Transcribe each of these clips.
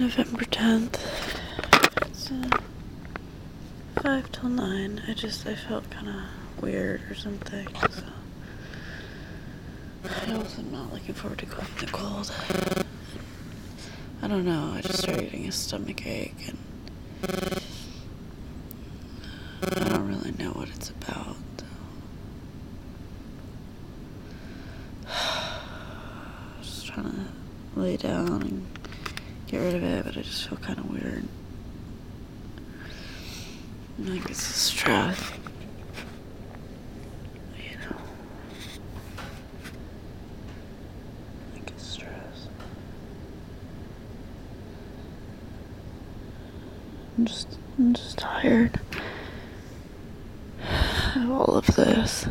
November 10th. It's uh, 5 till 9. I just, I felt kind of weird or something, so. I also am not looking forward to going in the cold. I don't know, I just started getting a stomach ache and I don't really know what it's about. Just trying to lay down and get rid of it, but I just feel kind of weird. Think it's stress. You know. Stress. I'm just, I'm just tired of all of this,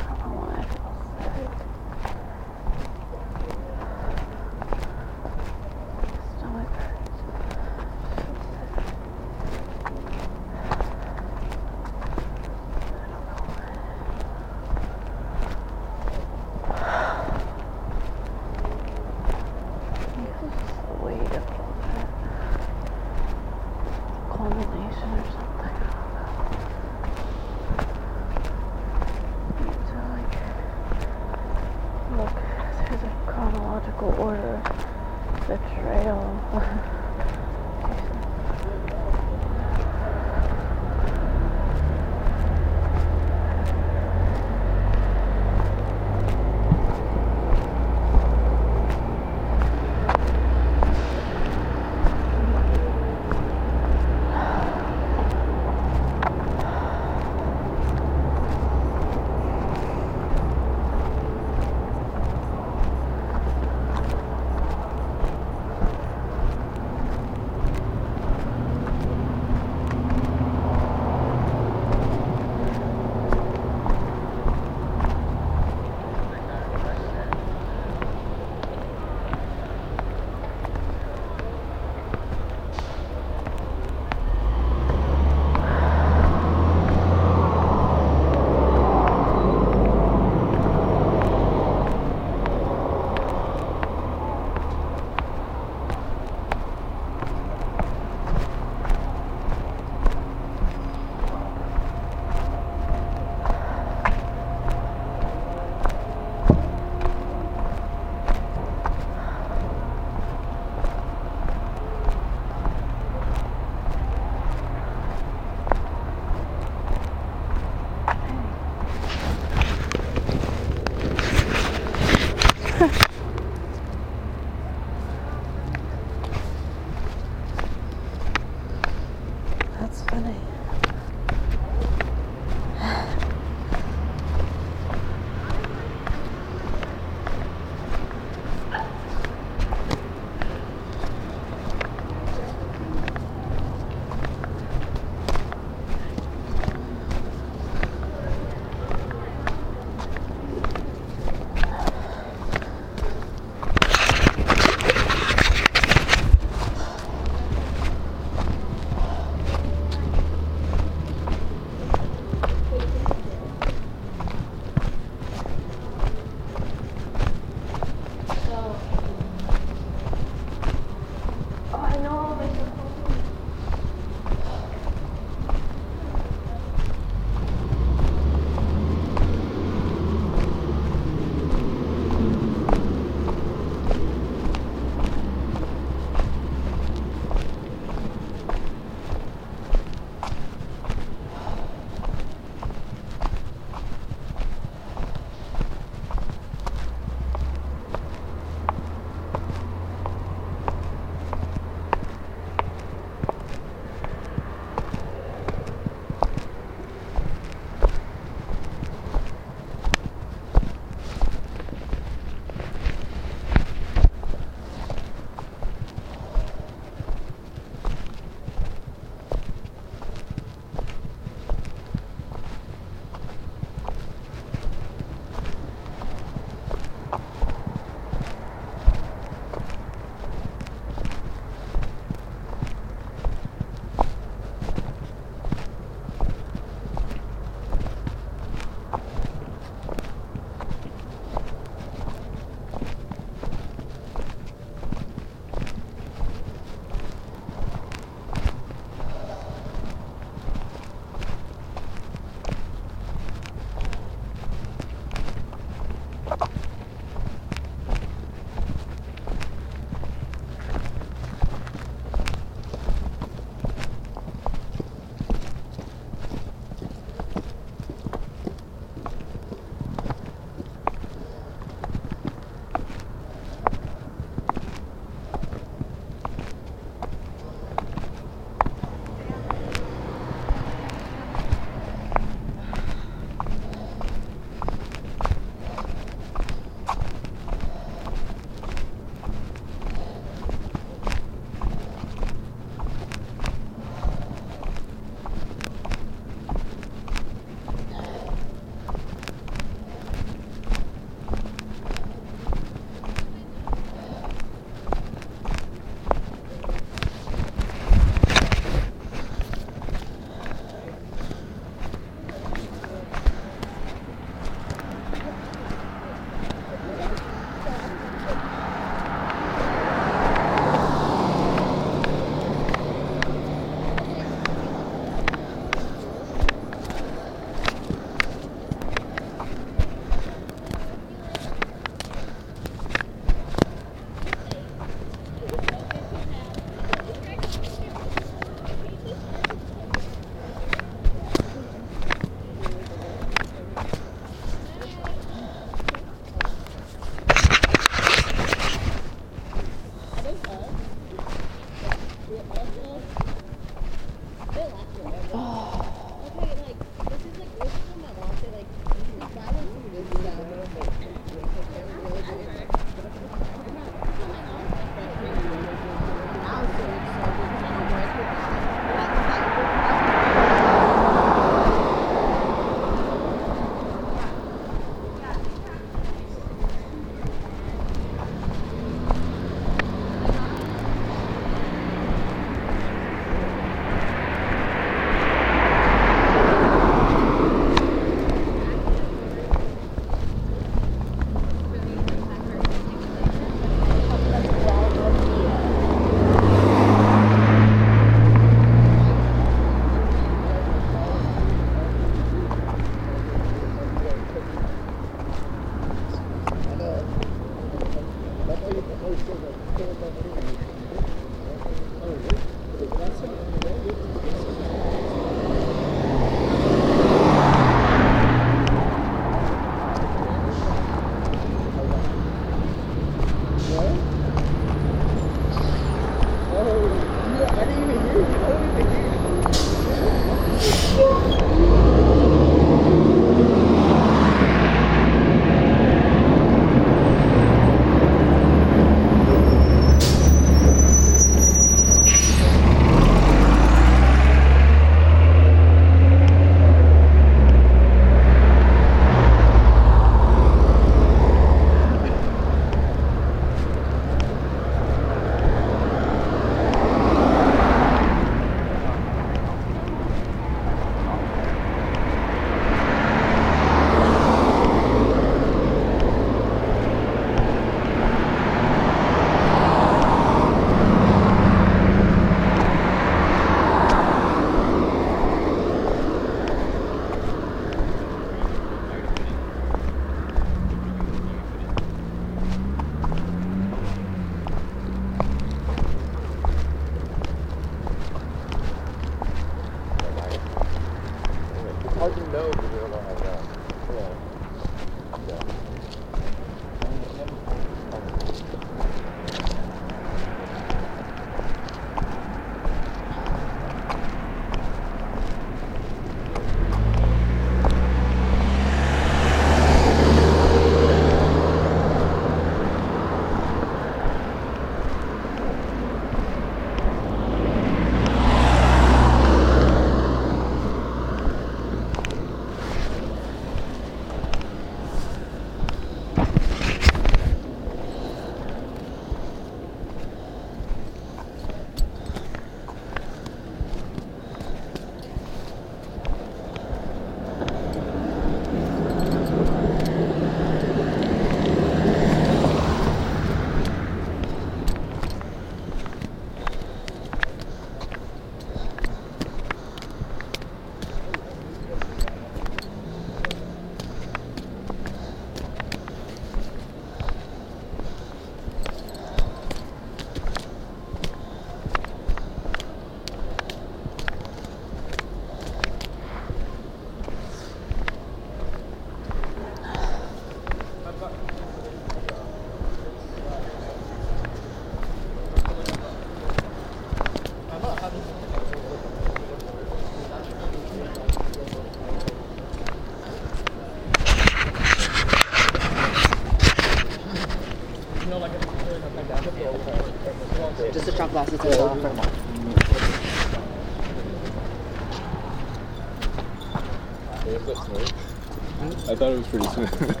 pretty soon.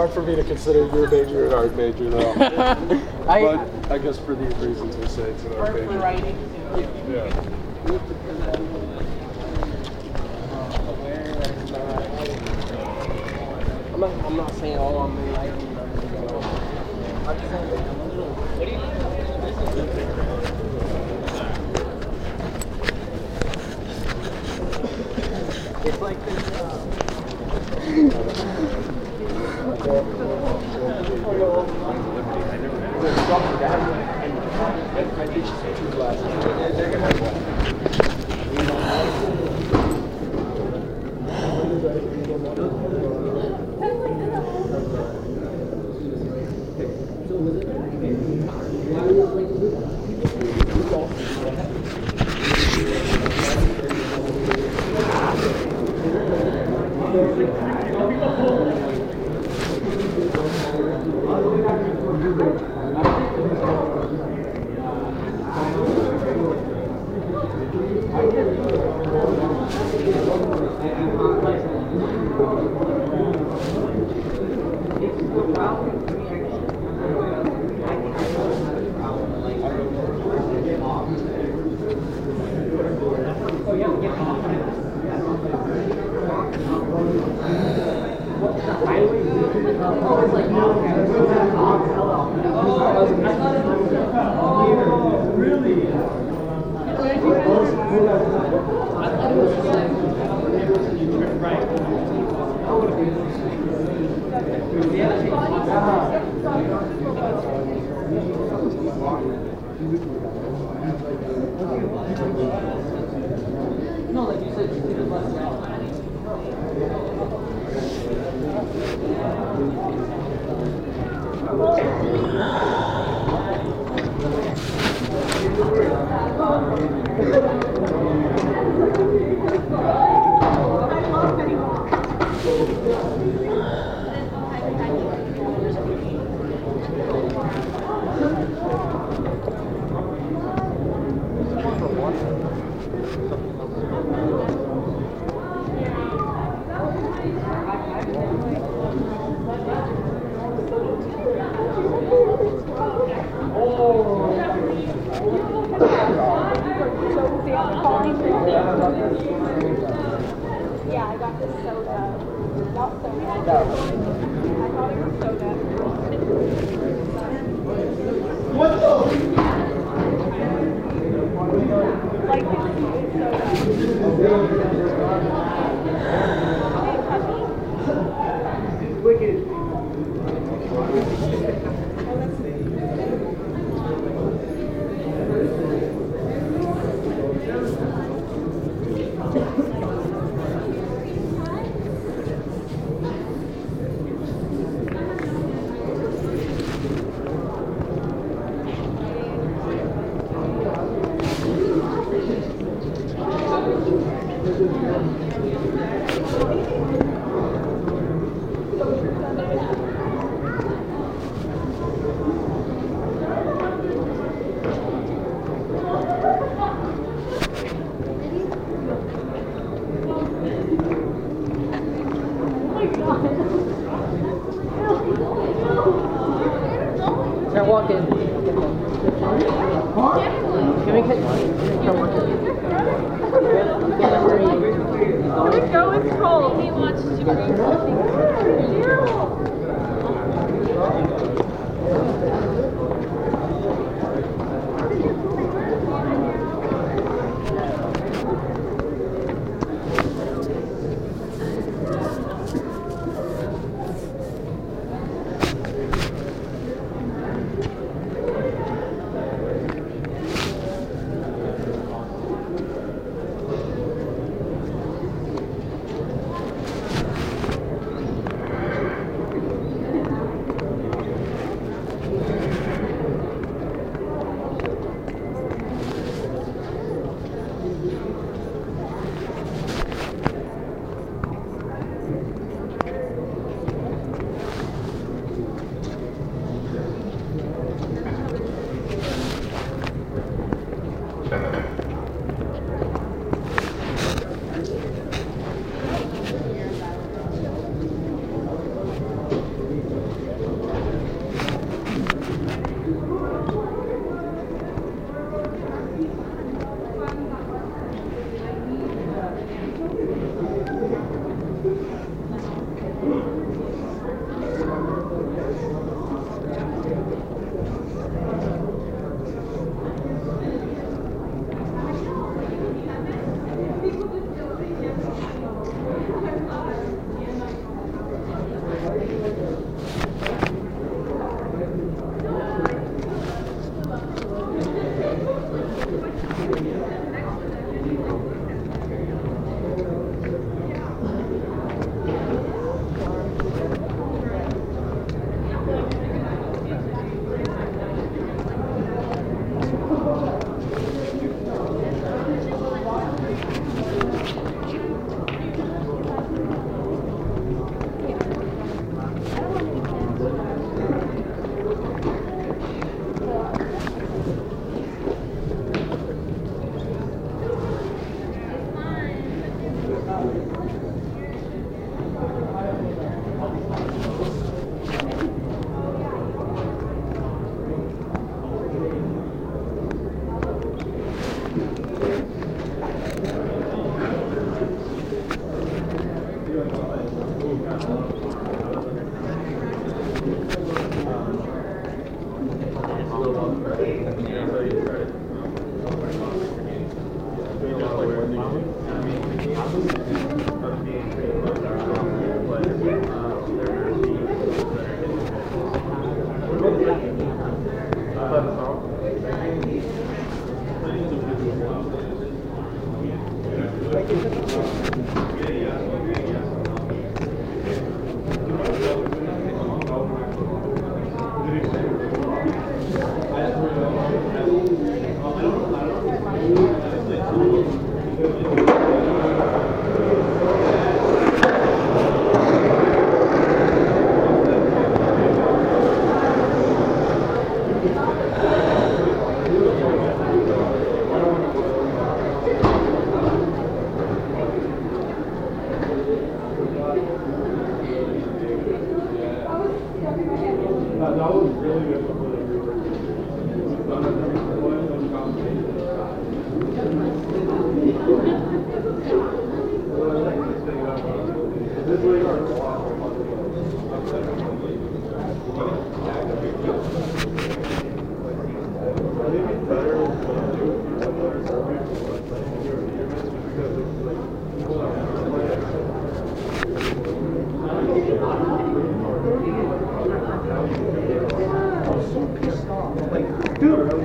hard for me to consider your major an art major, though. I, but I guess for these reasons we say it's an art major. writing.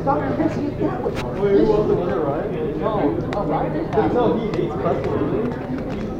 Dr. Vince, you was. Wait, was the winner, right? No, no, Ryder. No, he hates customers.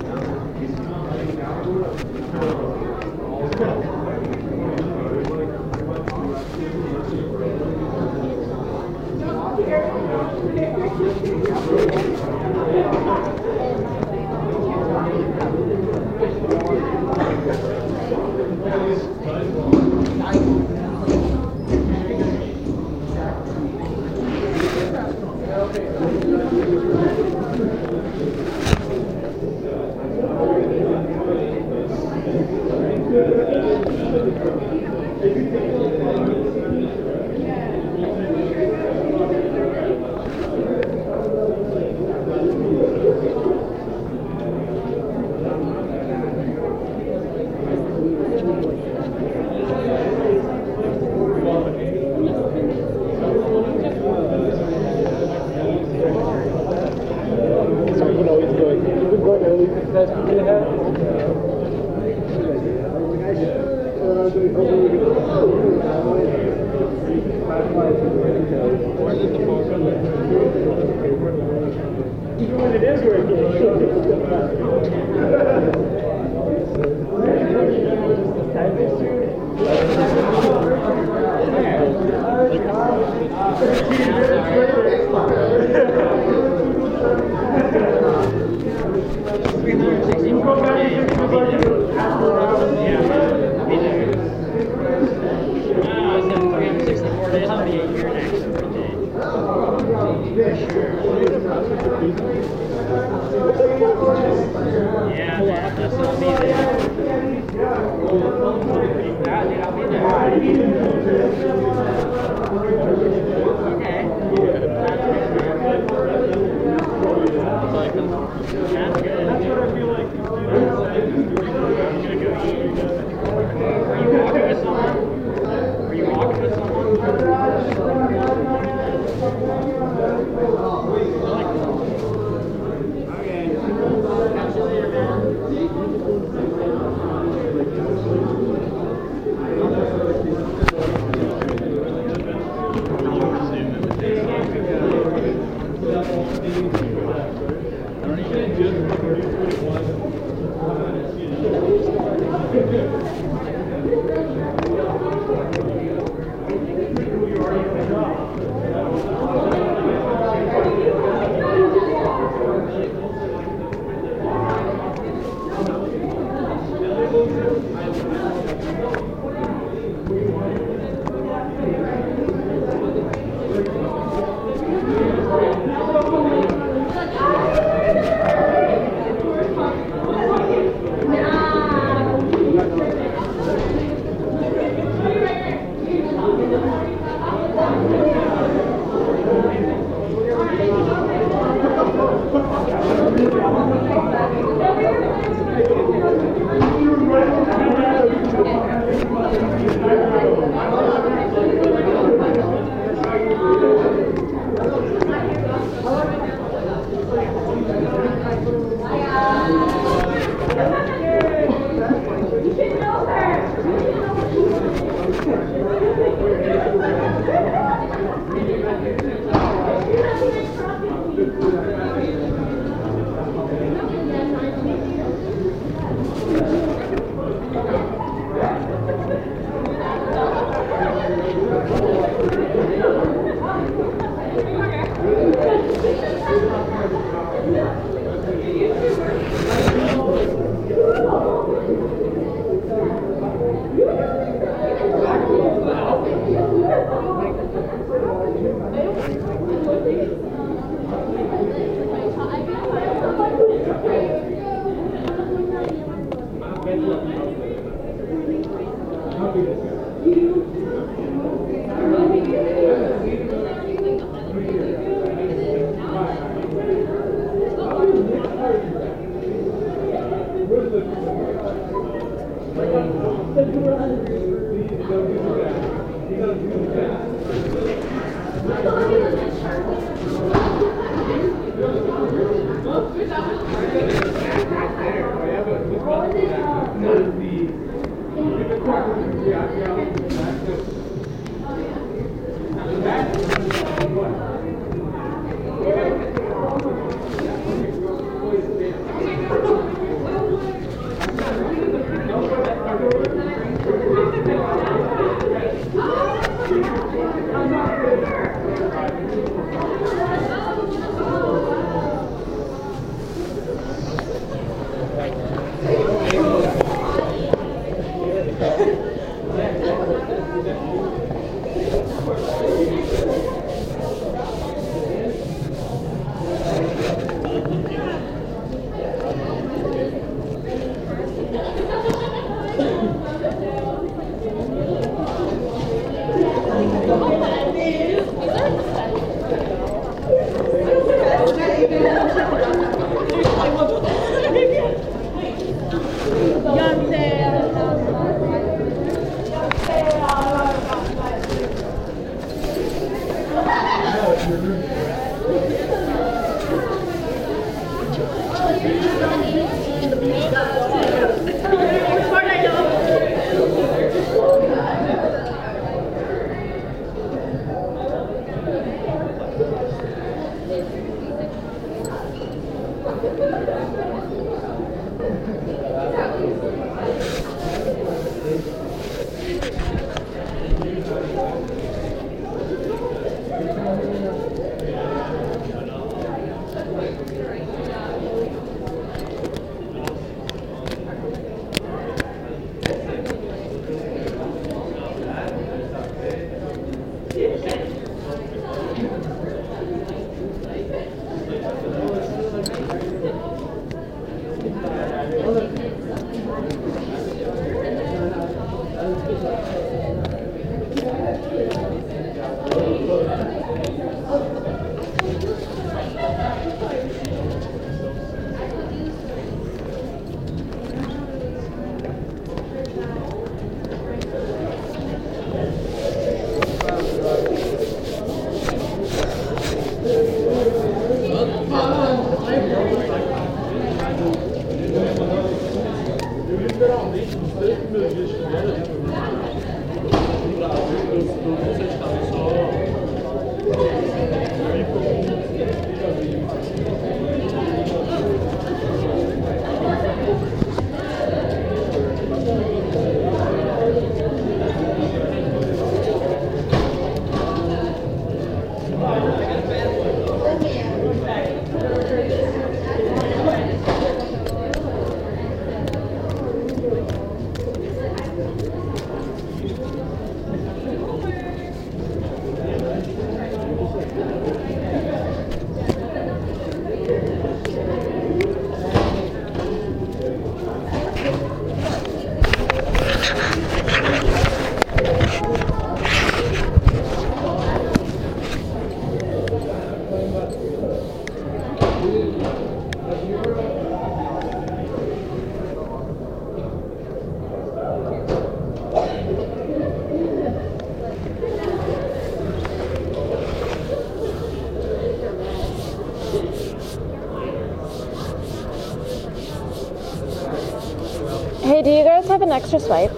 Extra swipe?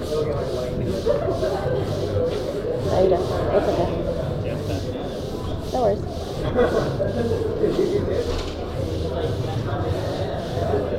No, you don't. It's okay. No worries.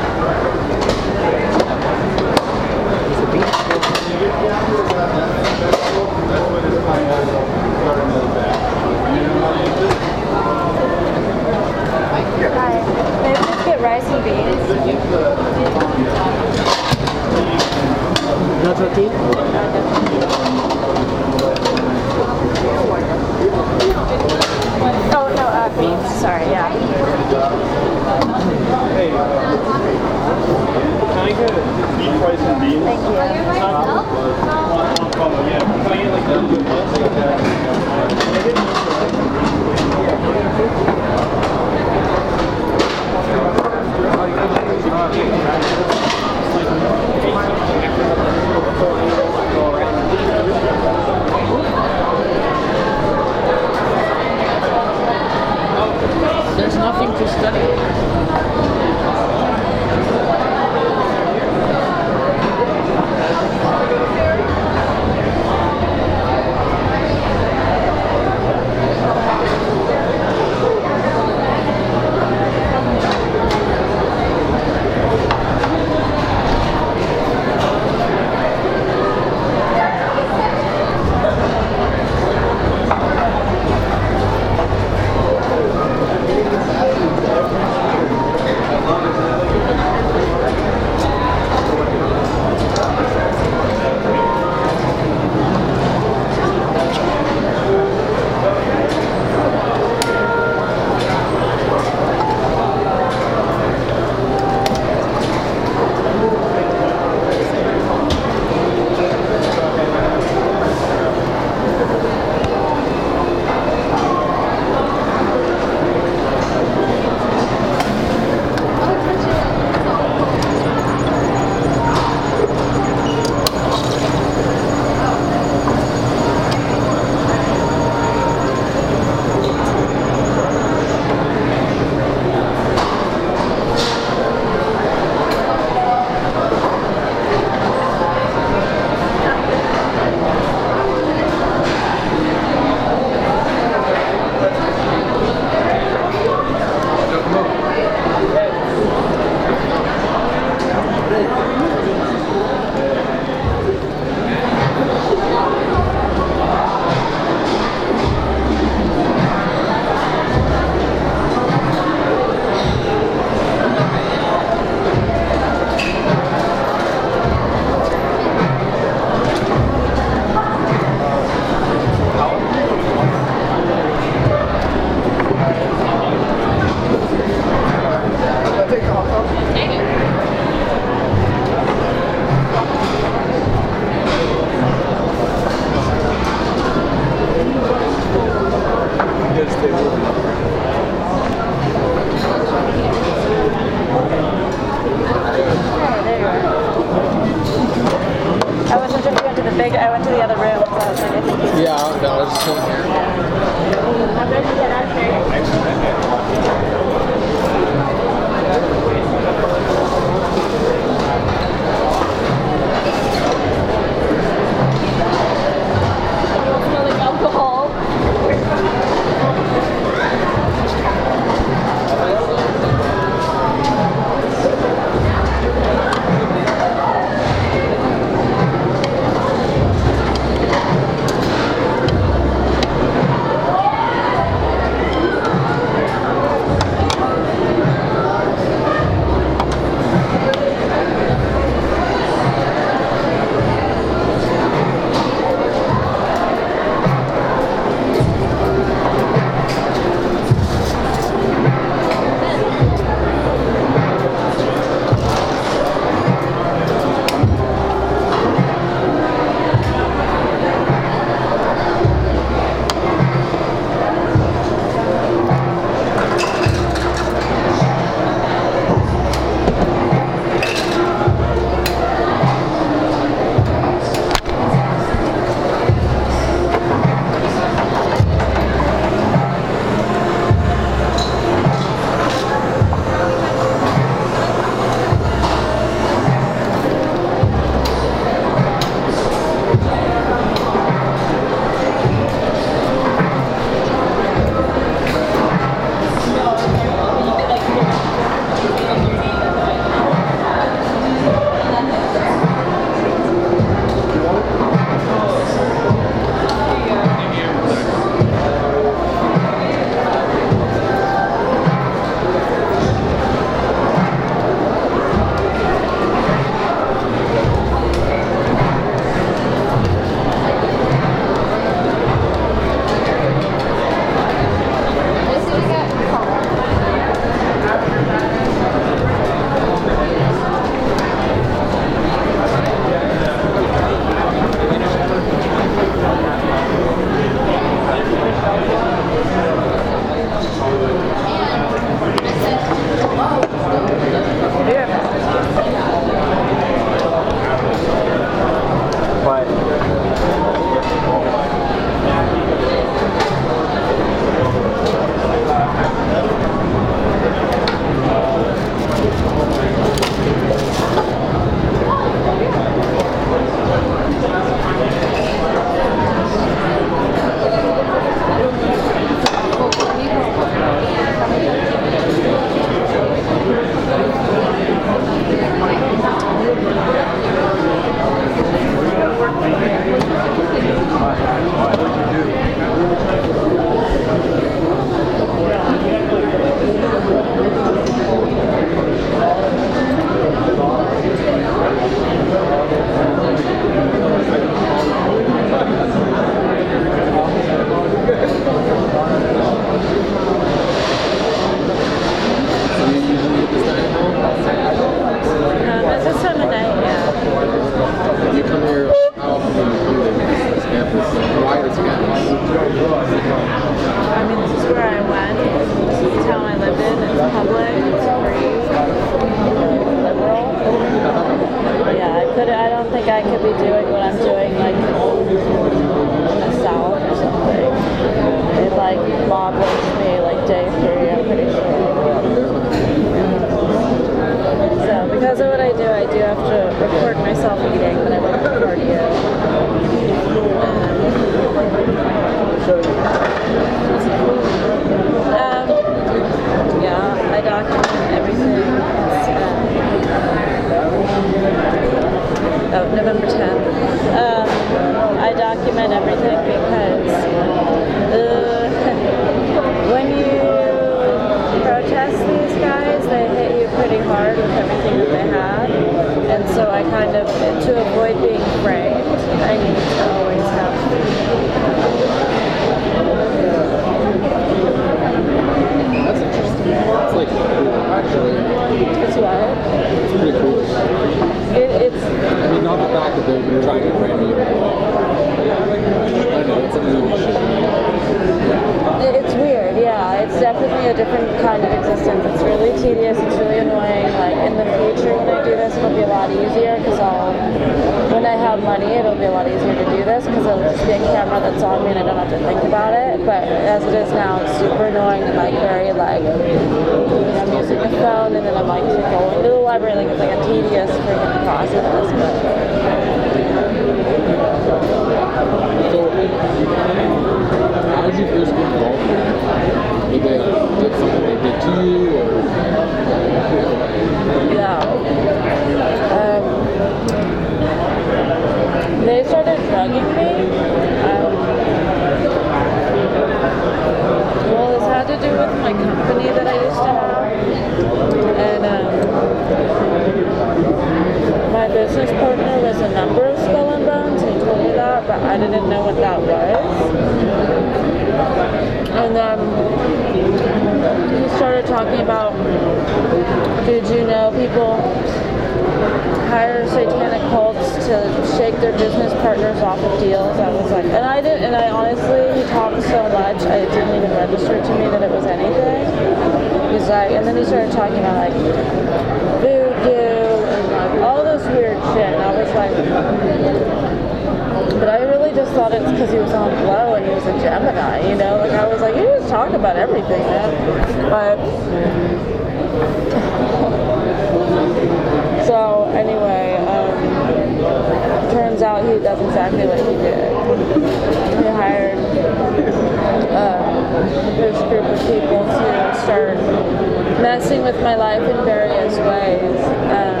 messing with my life in various ways, um,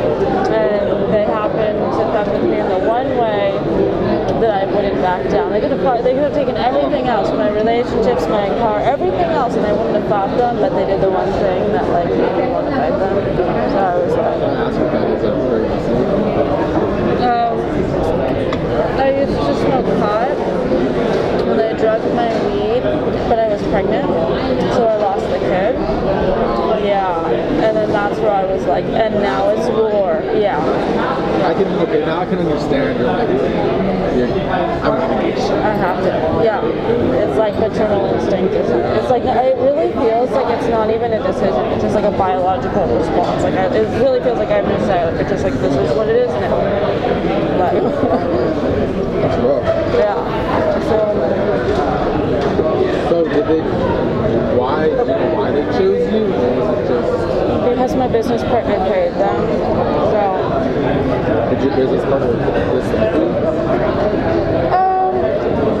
and they happened to fuck with me in the one way that I wouldn't back down. They could have they could have taken everything else, my relationships, my car, everything else, and I wouldn't have fought them. But they did the one thing that like made me want to fight them. So I was like, I ask what that is? That's very easy. um, I used to smoke pot I drugged my weed, but I was pregnant, so I lost the kid. Yeah, and then that's where I was like, and now it's war. Yeah. I can okay now I can understand. You're like, I'm gonna get shit. I have to. Yeah. It's like maternal instinct. Or something. It's like it really feels like it's not even a decision. It's just like a biological response. Like I, it really feels like I have to say like it's just like this is what it is now. But That's rough. Yeah. So So did they? Why? You know why they chose you, or was it just? because my business partner paid them. So Did your business partner listen? um.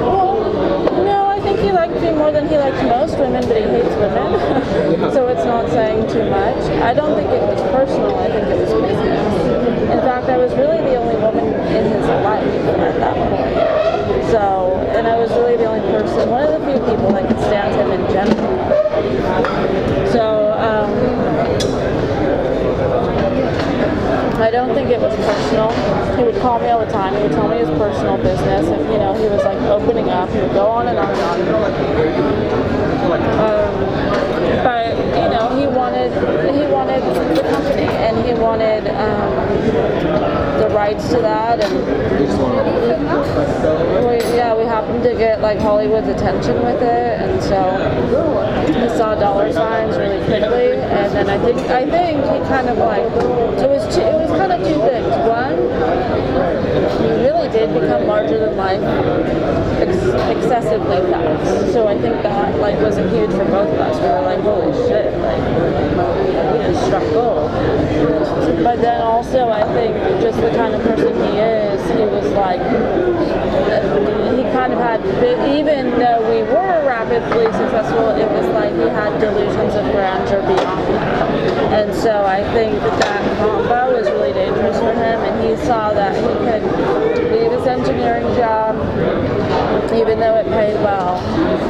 Well, no, I think he liked me more than he likes most women, but he hates women. so it's not saying too much. I don't think it was personal. I think it was business. In fact, I was really the only woman in his life at that point. So, and I was really the only person, one of the few people that could stand him in general. So, um, I don't think it was personal. He would call me all the time. He would tell me his personal business, and you know, he was like opening up. He would go on and on and on. Um, but you know, he wanted he wanted the company, and he wanted um, the rights to that, and we, yeah, we happened to get like Hollywood's attention with it, and so he saw dollar signs really quickly, and then I think I think he kind of like it was two, it was kind of two things. One, did become larger than life ex- excessively fast. So I think that like was a huge for both of us. We were like, holy shit, like we just struck gold. But then also I think just the kind of person he is, he was like he kind of had even though we were rapidly successful, it was like he had delusions of grandeur beyond that. And so I think that that combo was really dangerous for him, and he saw that he could leave his engineering job, even though it paid well,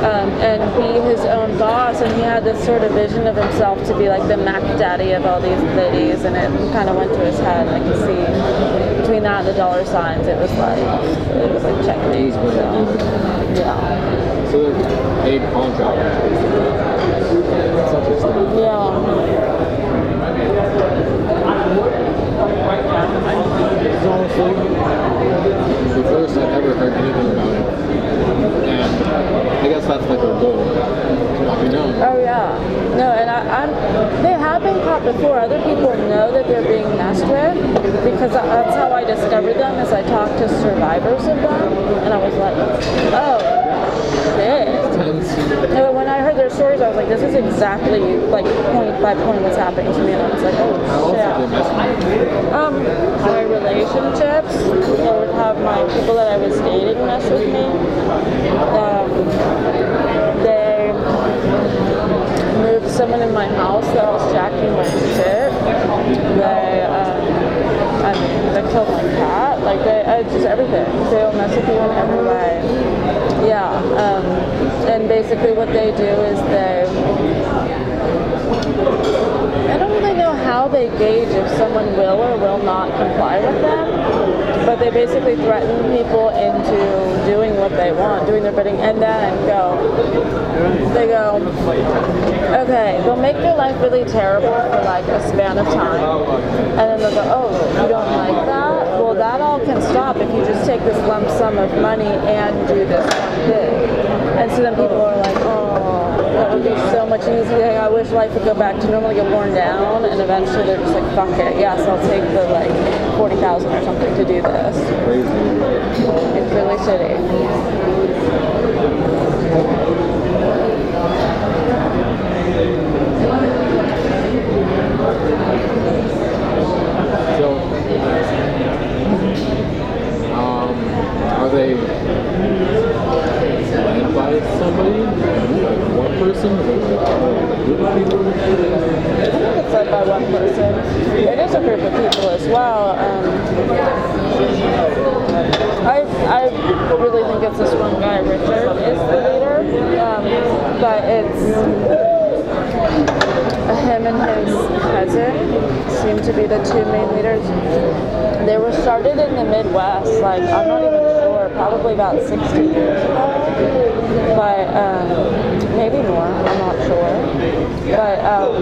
um, and be his own boss. And he had this sort of vision of himself to be like the Mac Daddy of all these ladies, and it kind of went to his head. I could see between that and the dollar signs, it was like it was like checkmate. So, yeah, So they're paid contractors. That's interesting. yeah. The first I've ever heard anything about it. And I guess that's like their goal. Oh yeah, no, and I, I'm. They have been caught before other people know that they're being messed with, because that's how I discovered them. Is I talked to survivors of them, and I was like, oh, shit. No, when I heard their stories, I was like, this is exactly like point by point what's happening to me, and I was like, oh How else did they shit. mess with you? Um, my relationships, I would have my people that I was dating mess with me. Um, they moved someone in my house that was jacking my shit. They, um, I mean, they killed my cat. Like, they, uh, just everything. They'll mess with you in every way. Yeah. Um, and basically what they do is they I don't really know how they gauge if someone will or will not comply with them, but they basically threaten people into doing what they want, doing their bidding, and then go. They go, okay, they'll make your life really terrible for like a span of time, and then they'll go, oh, you don't like that? Well, that all can stop if you just take this lump sum of money and do this one thing. And so then people are like, oh, that would be so much easier. I wish life would go back to normal, get worn down, and eventually they're just like, fuck it. Yes, I'll take the like 40,000 or something to do this. It's really shitty. So, um, are they led by somebody? Like one person? I think it's led by one person. It is a group of people as well. Um, I, I really think it's this one guy, Richard, is the leader. Um, but it's him and his cousin seem to be the two main leaders. They were started in the Midwest, like I'm not even probably about 60 years ago. But um, maybe more, I'm not sure. But um,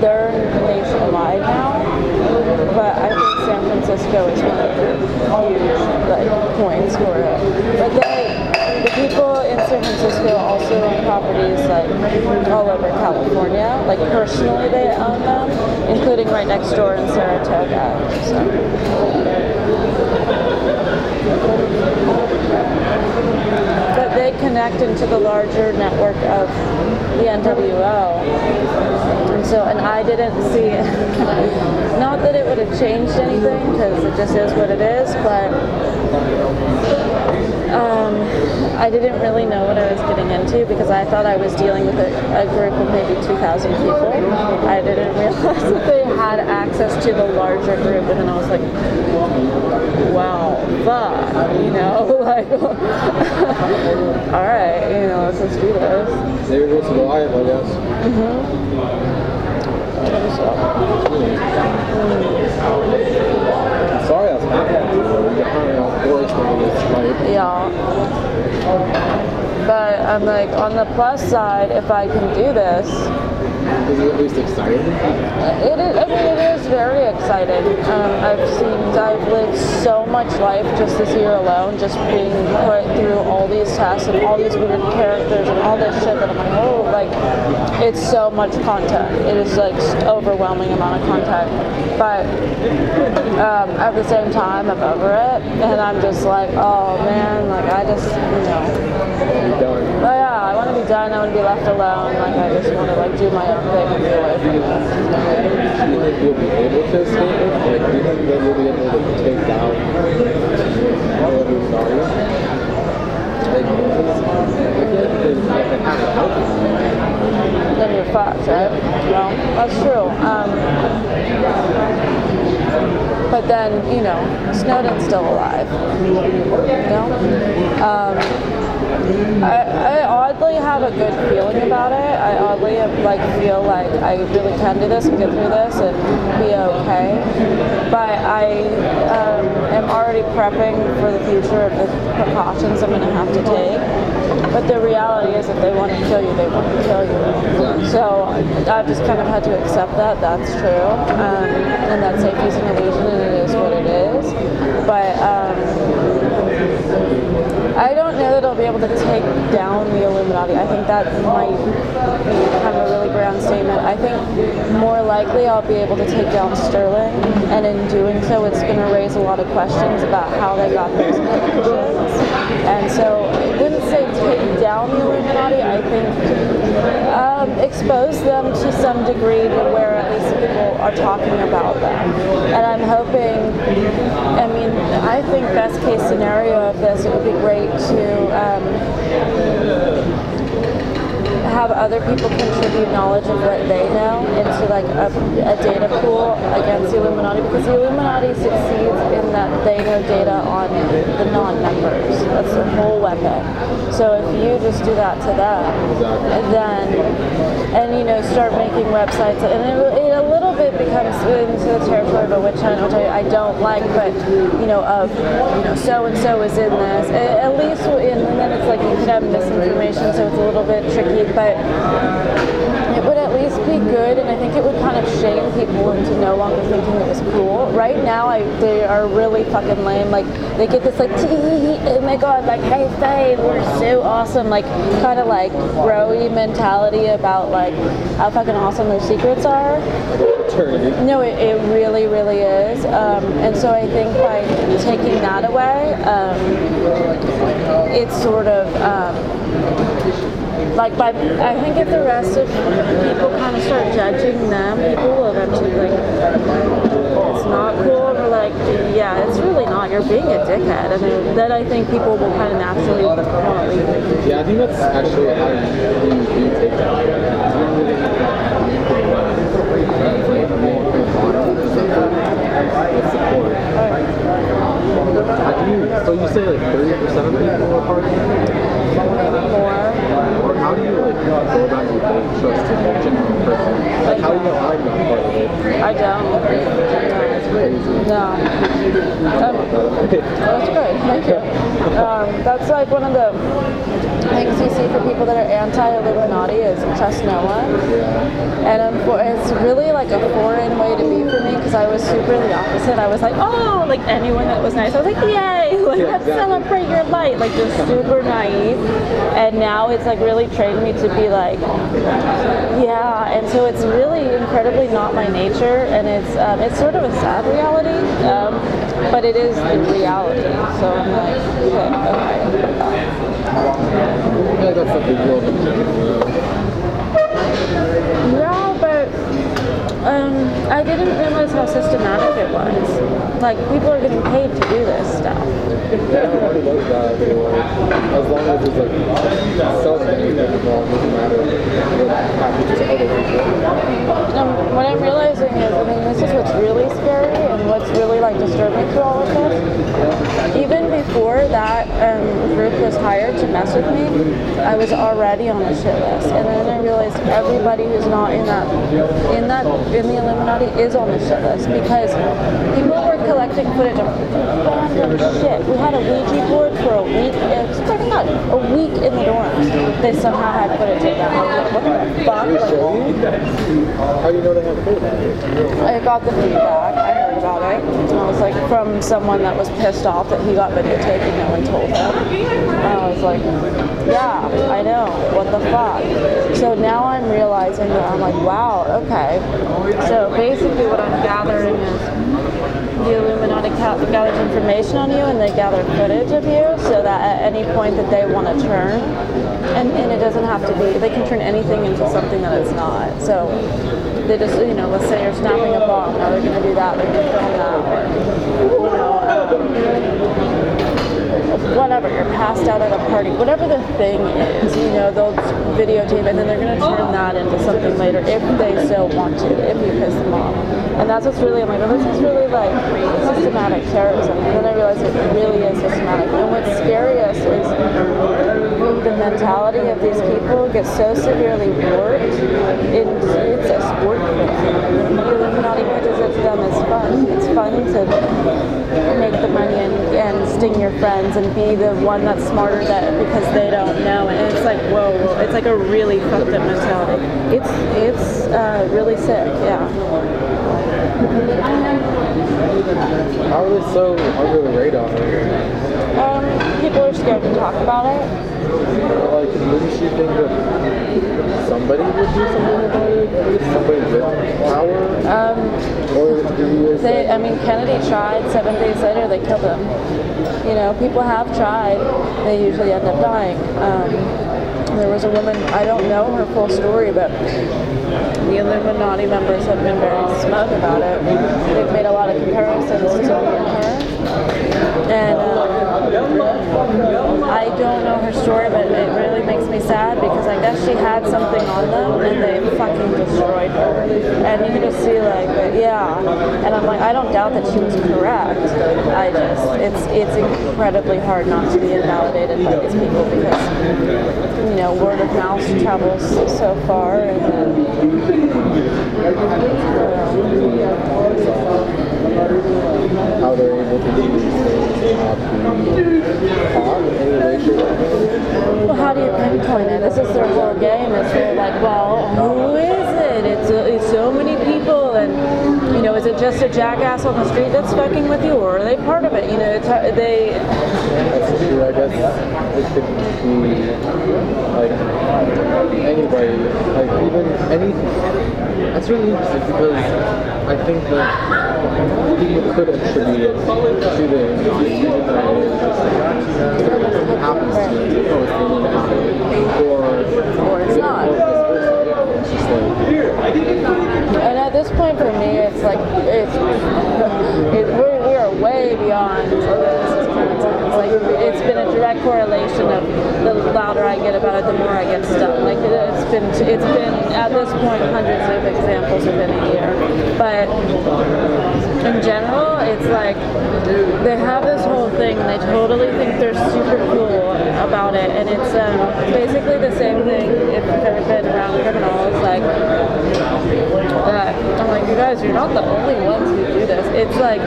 they're nationwide now. But I think San Francisco is one of the huge like points for it. But they, the people in San Francisco also own properties like all over California. Like personally, they own them, including right next door in Saratoga. So. But they connect into the larger network of the NWO. And so, and I didn't see, it. not that it would have changed anything, because it just is what it is, but um, I didn't really know what I was getting into because I thought I was dealing with a, a group of maybe 2,000 people. I didn't realize that they had access to the larger group, and then I was like, wow, fuck, you know, like, all right, you know, let's just do this. They were to Goliath, I guess. I'm sorry that's happening. You know, we got kind of forced into this fight. Yeah. But I'm like, on the plus side, if I can do this, Is it at least exciting? It is, I mean, it is very exciting. Um, I've seen, I've lived so much life just this year alone, just being put through all these tests and all these weird characters and all this shit that I'm like, oh, like, it's so much content. It is like overwhelming amount of content. But um, at the same time, I'm over it, and I'm just like, oh man, like I just, you know, Be done. I want to be left alone. Like I just want to like do my own thing and be away from this. Do you think you'll be able to escape it? Like, do you think that you'll be able to take down whoever started? Like, because like they, like, they have to help you. then you're fucked, right? Well, that's true. Um, but then, you know, Snowden's still alive. You know? Um, I, I oddly have a good feeling about it. I oddly like feel like I really can do this and get through this and be okay. But I um, am already prepping for the future of the precautions I'm going to have to take. But the reality is, if they want to kill you, they want to kill you. So I've just kind of had to accept that. That's true, um, and that safety is an illusion, and it is what it is. But um, don't know that I'll be able to take down the Illuminati. I think that might be kind of a really grand statement. I think more likely I'll be able to take down Sterling, and in doing so, it's going to raise a lot of questions about how they got those connections. And so, I wouldn't say take down the Illuminati. I think um, expose them to some degree to where people are talking about them. And I'm hoping, I mean, I think best case scenario of this, it would be great to um, have other people contribute knowledge of what they know into like a, a data pool against the Illuminati because the Illuminati succeeds in that they know data on the non-members. That's their whole weapon. So if you just do that to them, then and you know start making websites and it, it a little bit becomes into the territory of a witch hunt, which I, I don't like, but you know of you know so and so is in this. At least in, and then it's like you could have misinformation, so it's a little bit tricky, but it would at least be good, and I think it would kind of shame people into no longer thinking it was cool. Right now, I they are really fucking lame. Like they get this like, oh my god, like hey Faye, we're so awesome, like kind of like bro-y mentality about like how fucking awesome their secrets are. No, it, it really, really is. Um, and so I think by taking that away, um, it's sort of um, like by I think if the rest of people kind of start judging them, people will eventually like it's not cool. And we're like, yeah, it's really not. You're being a dickhead, and then, then I think people will kind of naturally want to leave. Yeah, I think that's actually how you, you take that. How do you, so you say like 30% of people are part of? More. Or how do you like go about your day trust in a genuine person? Like how do you know I'm not part of it? I don't. It's crazy. No. Um, Oh, that's great. Thank you. Um, that's like one of the things you see for people that are anti-Illuminati is trust no one. And it's really like a foreign way to be for me because I was super the opposite. I was like, oh, like anyone that was nice, I was like, yay, like Yeah, let's exactly. celebrate your light, like just super naive. And now it's like really trained me to be like, yeah. And so it's really incredibly not my nature, and it's um, it's sort of a sad reality, um, but it is the reality. So I'm like, okay, okay. Like that's like the world. Yeah, but um, I didn't realize how systematic it was. Like people are getting paid to do this stuff. Yeah, everybody does that. I feel like. As long as it's like self-made, it doesn't matter what happens to other people. Um, what I'm realizing is, I mean, this is what's really scary and what's really like disturbing to all of this. Even before that um, group was hired to mess with me, I was already on the shit list, and then I realized everybody who's not in that, in that, in the Illuminati is on the shit list because people were collecting footage of random shit. We had a Ouija board for a week. It's pretty much a week in the dorms. They somehow had footage of that. I was like, what the fuck? Like. How do you know they have food? I got the feedback. About it. And I was like, from someone that was pissed off that he got videotaped and no one told him. And I was like, yeah, I know. What the fuck? So now I'm realizing that I'm like, wow, okay. So basically, what I'm gathering is the Illuminati gathers information on you and they gather footage of you so that at any point that they want to turn, and, and it doesn't have to be, they can turn anything into something that it's not. So they just, you know, let's say you're snapping a ball, now they're going to do that, they're going to film that, or, you know, um, whatever, you're passed out at a party, whatever the thing is, you know, they'll videotape and then they're going to turn that into something later if they so want to, if you piss them off. And that's what's really, I'm like, oh, this is really like systematic terrorism. And then I realized it really is systematic. And what's scariest is the mentality of these people gets so severely warped, it, it's a sport for them. The Illuminati pitches it to them as fun. It's fun to make the money and, and sting your friends and be the one that's smarter that because they don't know. And it's like, whoa, it's like a really fucked up mentality. It's it's uh, really sick, yeah. How are they so under the radar? Um, people are scared to talk about it. Like, wouldn't you think somebody would do something about it? Somebody with power? Um, Or do you they, I mean, Kennedy tried. Seven days later, they killed him. You know, people have tried. They usually end up dying. Um, there was a woman. I don't know her full story, but the Illuminati members have been very smug about it. They've made a lot of comparisons to her. And um, I don't know her story, but it really makes me sad because I guess she had something on them and they fucking destroyed her. And you can just see like, yeah. And I'm like, I don't doubt that she was correct. I just, it's it's incredibly hard not to be invalidated by these people because, you know, word of mouth travels so far. And, how they're able to do these things not be caught in any way, shape. Well, how do you pinpoint it? This is their whole game. It's really like, well, who is it? It's, it's so many people, and you know, is it just a jackass on the street that's fucking with you, or are they part of it? You know, it's they. That's true. I guess it could be like anybody, like even anything. That's really interesting because I think that people could it to the even it's not. And at this point, for me, it's like it, we're, we're way beyond this. It's like it's been a direct correlation of the louder I get about it, the more I get stuck. Like it, it's been it's been at this point hundreds of examples within a year. But in general, it's like they have this whole thing they totally think they're super cool about it, and it's um, basically the same thing if you've ever been around criminals, like uh, I'm like, you guys, you're not the only ones who do this. It's like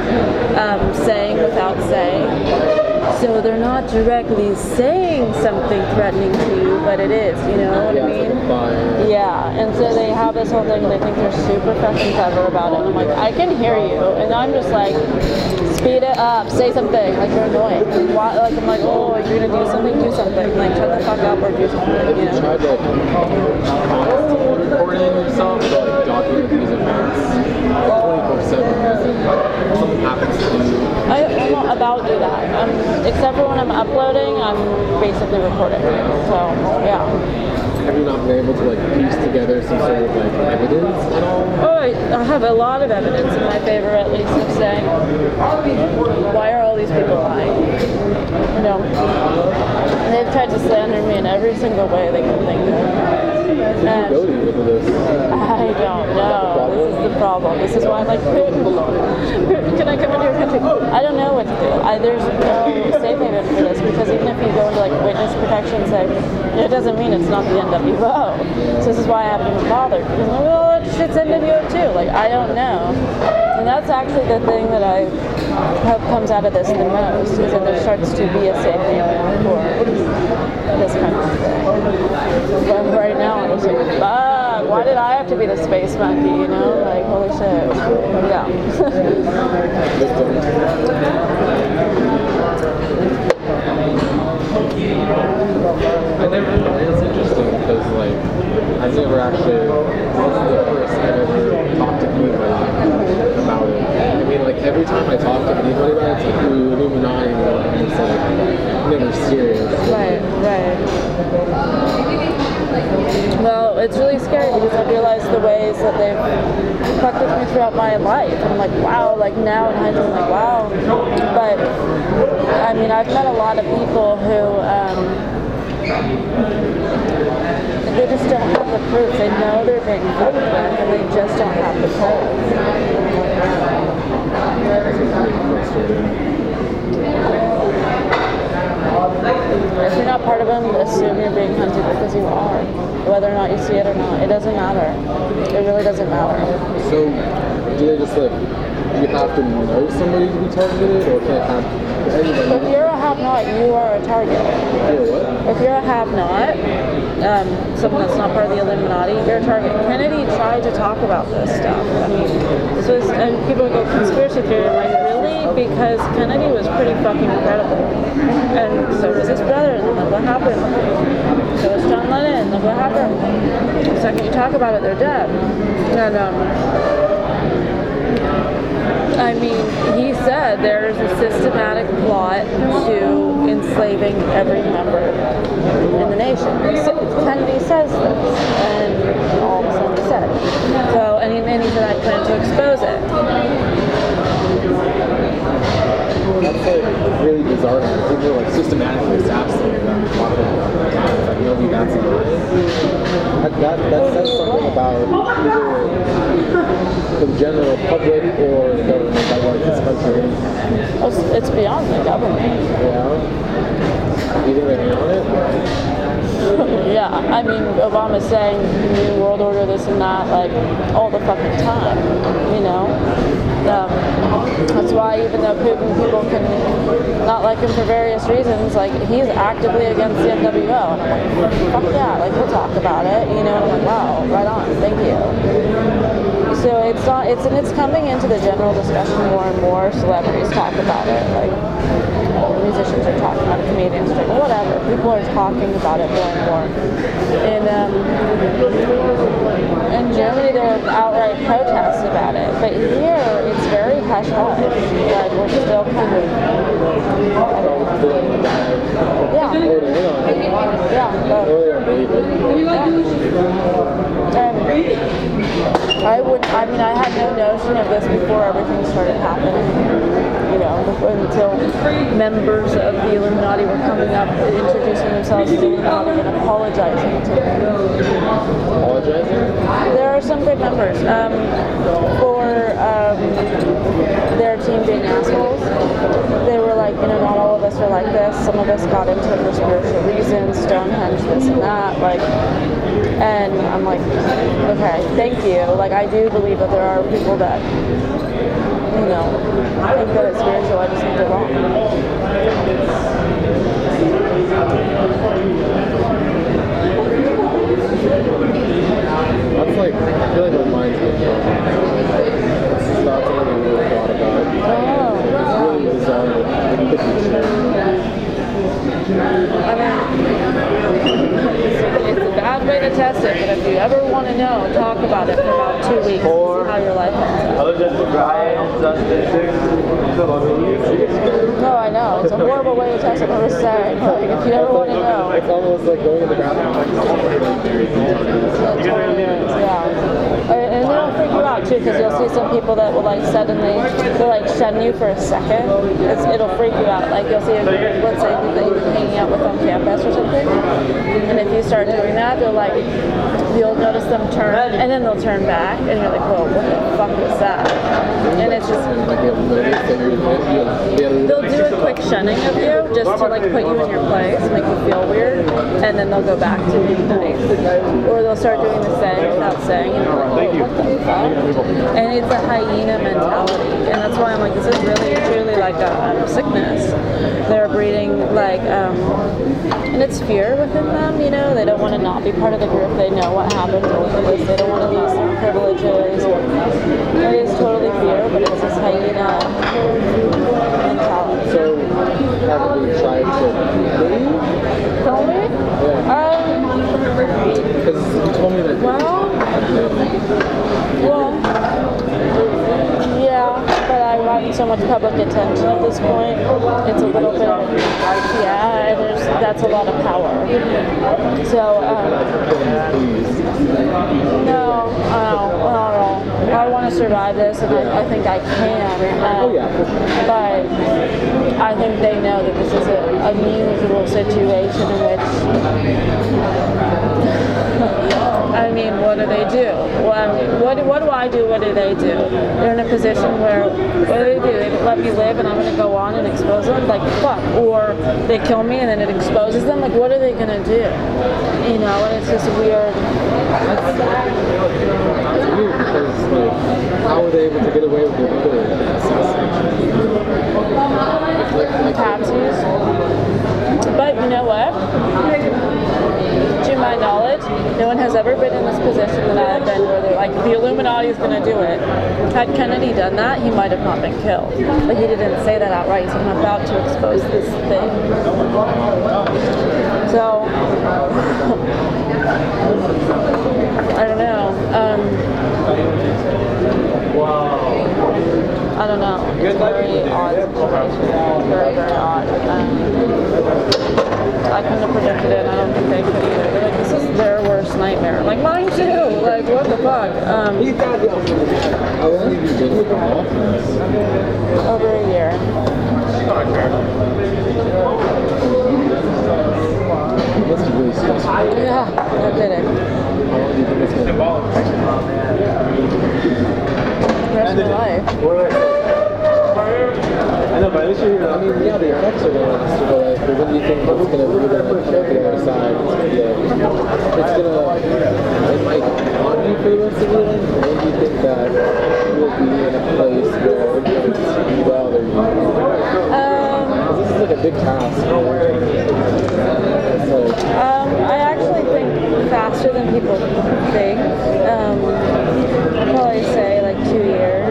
um, saying without saying. So they're not directly saying something threatening to you, but it is, you know what yeah, I mean? like. Yeah, and so they have this whole thing. They think they're super fucking clever about it. And I'm like, I can hear you, and I'm just like, speed it up, say something. Like you're annoying. Why, like I'm like, oh, you're gonna do something, do something. Like shut the fuck up or do something. You know? Tried recording yourself to like document these events 24 7 something happens to you. I, I won't about do that. Um, except for when I'm uploading, I'm basically recording. So yeah. Have you not been able to like piece together some sort of like evidence at all? Oh, I I have a lot of evidence in my favor, at least, of saying, why are all these people lying? You know, they've tried to slander me in every single way they can think of. And I don't know. This is the problem. This is why I'm like, can I come into your country? I don't know what to do. I, there's no safe haven for this because even if you go into like witness protection, say, it doesn't mean it's not the NWO. So this is why I haven't even bothered because I'm shit's NWO too. Like I don't know. And that's actually the thing that I hope comes out of this the most is that there starts to be a safe haven for this kind of thing. But right now I'm just like, fuck, why did I have to be the space monkey, you know? Like, holy shit. Yeah. I never, it's interesting because like, I've never actually, this is the first I've ever talked to anybody about it. I mean like every time I talk to anybody about it, it's like, ooh, Illuminati, and it's like, never serious. right, right. Well, it's really scary because I realize the ways that they've fucked with me throughout my life. I'm like, wow, like now in hindsight, I'm like, wow. But, I mean, I've met a lot of people who, um, they just don't have the proof. They know they're being fucked with, and they just don't have the proof. If you're not part of them, assume you're being hunted because you are. Whether or not you see it or not, it doesn't matter. It really doesn't matter. So, do they just like, do you have to know somebody to be targeted, or can it have If you're a have-not, you are a target. If you're a have-not, um, someone that's not part of the Illuminati, you're a target. Kennedy tried to talk about this stuff. I mean, this was, and people go conspiracy theory. Like? Because Kennedy was pretty fucking incredible, and so was his brother. And I'm what happened? So was John what happened. The second you talk about it, they're dead. And um, I mean, he said there is a systematic plot to enslaving every member in the nation. Kennedy says this, and all of a sudden he said. So, and he, and he said, I plan to expose it. That's like really bizarre. People are like systematically assassinating them. Like nobody bats an eye. That, that, that says something about either the general public or the government that runs this country. It's, it's beyond the government. Yeah. You think they hang on it? Yeah, I mean, Obama's saying New World Order, this and that, like, all the fucking time, you know? Um, that's why even though Putin, people can not like him for various reasons, like, he's actively against the NWO. And I'm like, fuck yeah, like, we'll talk about it, you know? And I'm like, wow, right on, thank you. So it's not, it's, and it's coming into the general discussion more and more. Celebrities talk about it, like, musicians are talking about it, comedians are talking, whatever. People are talking about it more and more. In um, in Germany, there were outright protests about it, but here it's very hush hush. Like we're still kind of yeah, Or they hang on it. yeah. But, Or they're believing. um, I would. I mean, I had no notion of this before everything started happening. You know, until members of the Illuminati were coming up, introducing themselves as Illuminati and apologizing to me. Apologizing? There are some good members um, um, their team being assholes. They were like, you know, not all of us are like this. Some of us got into it for spiritual reasons, Stonehenge, this and that. Like, and I'm like, okay, thank you. Like, I do believe that there are people that, you know, think that it's spiritual. I just think they're wrong. That's like, I feel like my mind's been It's not something I really thought about. Oh. It's really bizarre. It could be true. I mean, it's a bad way to test it, but if you ever want to know, talk about it for about two weeks. and See how your life ends. Other than the Brian, No, I know. It's a horrible way to test it. I'm just saying. Like, if you ever want to know, It's almost like going in the bathroom like it totally is. Yeah. And and it'll freak you out too, because you'll see some people that will like suddenly they'll like shun you for a second. It's, it'll freak you out. Like you'll see a let's say that you've been hanging out with on campus or something, and if you start doing that, they'll like you'll notice them turn, and then they'll turn back, and you're like, whoa, what the fuck was that? And it's just They'll do a quick shunning of you just to like put you in your place, make you feel weird, and then they'll go back to being nice. Or they'll start doing the same without saying, and you're like, oh, what the And it's a hyena mentality, and that's why I'm like, this is really truly like a um, sickness. They're breeding like, um, and it's fear within them. You know, they don't want to not be part of the group. They know what happens over this. They don't want to lose their privileges. It is totally fear, but it's this hyena mentality. So, haven't we tried to leave? Tell me? Yeah. Um, Because you told me that. well, well, yeah, but I've gotten so much public attention at this point. It's a little bit, yeah, that's a lot of power. So, um, no, I don't know. I want to survive this, and I, I think I can. Um. But I think they know that this is a unusual situation in which I mean, what do they do? Well, I mean, what, what do I do? What do they do? They're in a position where, what do they do? They let me live and I'm going to go on and expose them? Like, fuck. Or they kill me and then it exposes them? Like, what are they going to do? You know, and it's just weird. It's weird because, like, how were they able to get away with assassinations? Like, like, Tattoos. But you know what? To my knowledge, no one has ever been in this position that I've been where they're like, the Illuminati is going to do it. Had Kennedy done that, he might have not been killed. But he didn't say that outright. Said, I'm about to expose this thing. So, I don't know. Um, I don't know. It's very odd. Very, very odd. Um, I couldn't have predicted it. and I don't think they could either. They're like, this is their worst nightmare. Like mine too. Like what the fuck? Um, How long have you been with the office? over a year. This is really stressful. How Yeah, no kidding. long do you think Rest of my life. I know, but at least you're here. I mean, yeah, the effects are going to last your whole life, but when do you think it's going to, you're come out the other side? It's going to be like, it's going to, it might haunt you for the rest of your life, or do you think that you'll be in a place where it's well or you? Um, This is like a big task. It's like, Um, I actually think faster than people think. Um, I'd probably say like two years.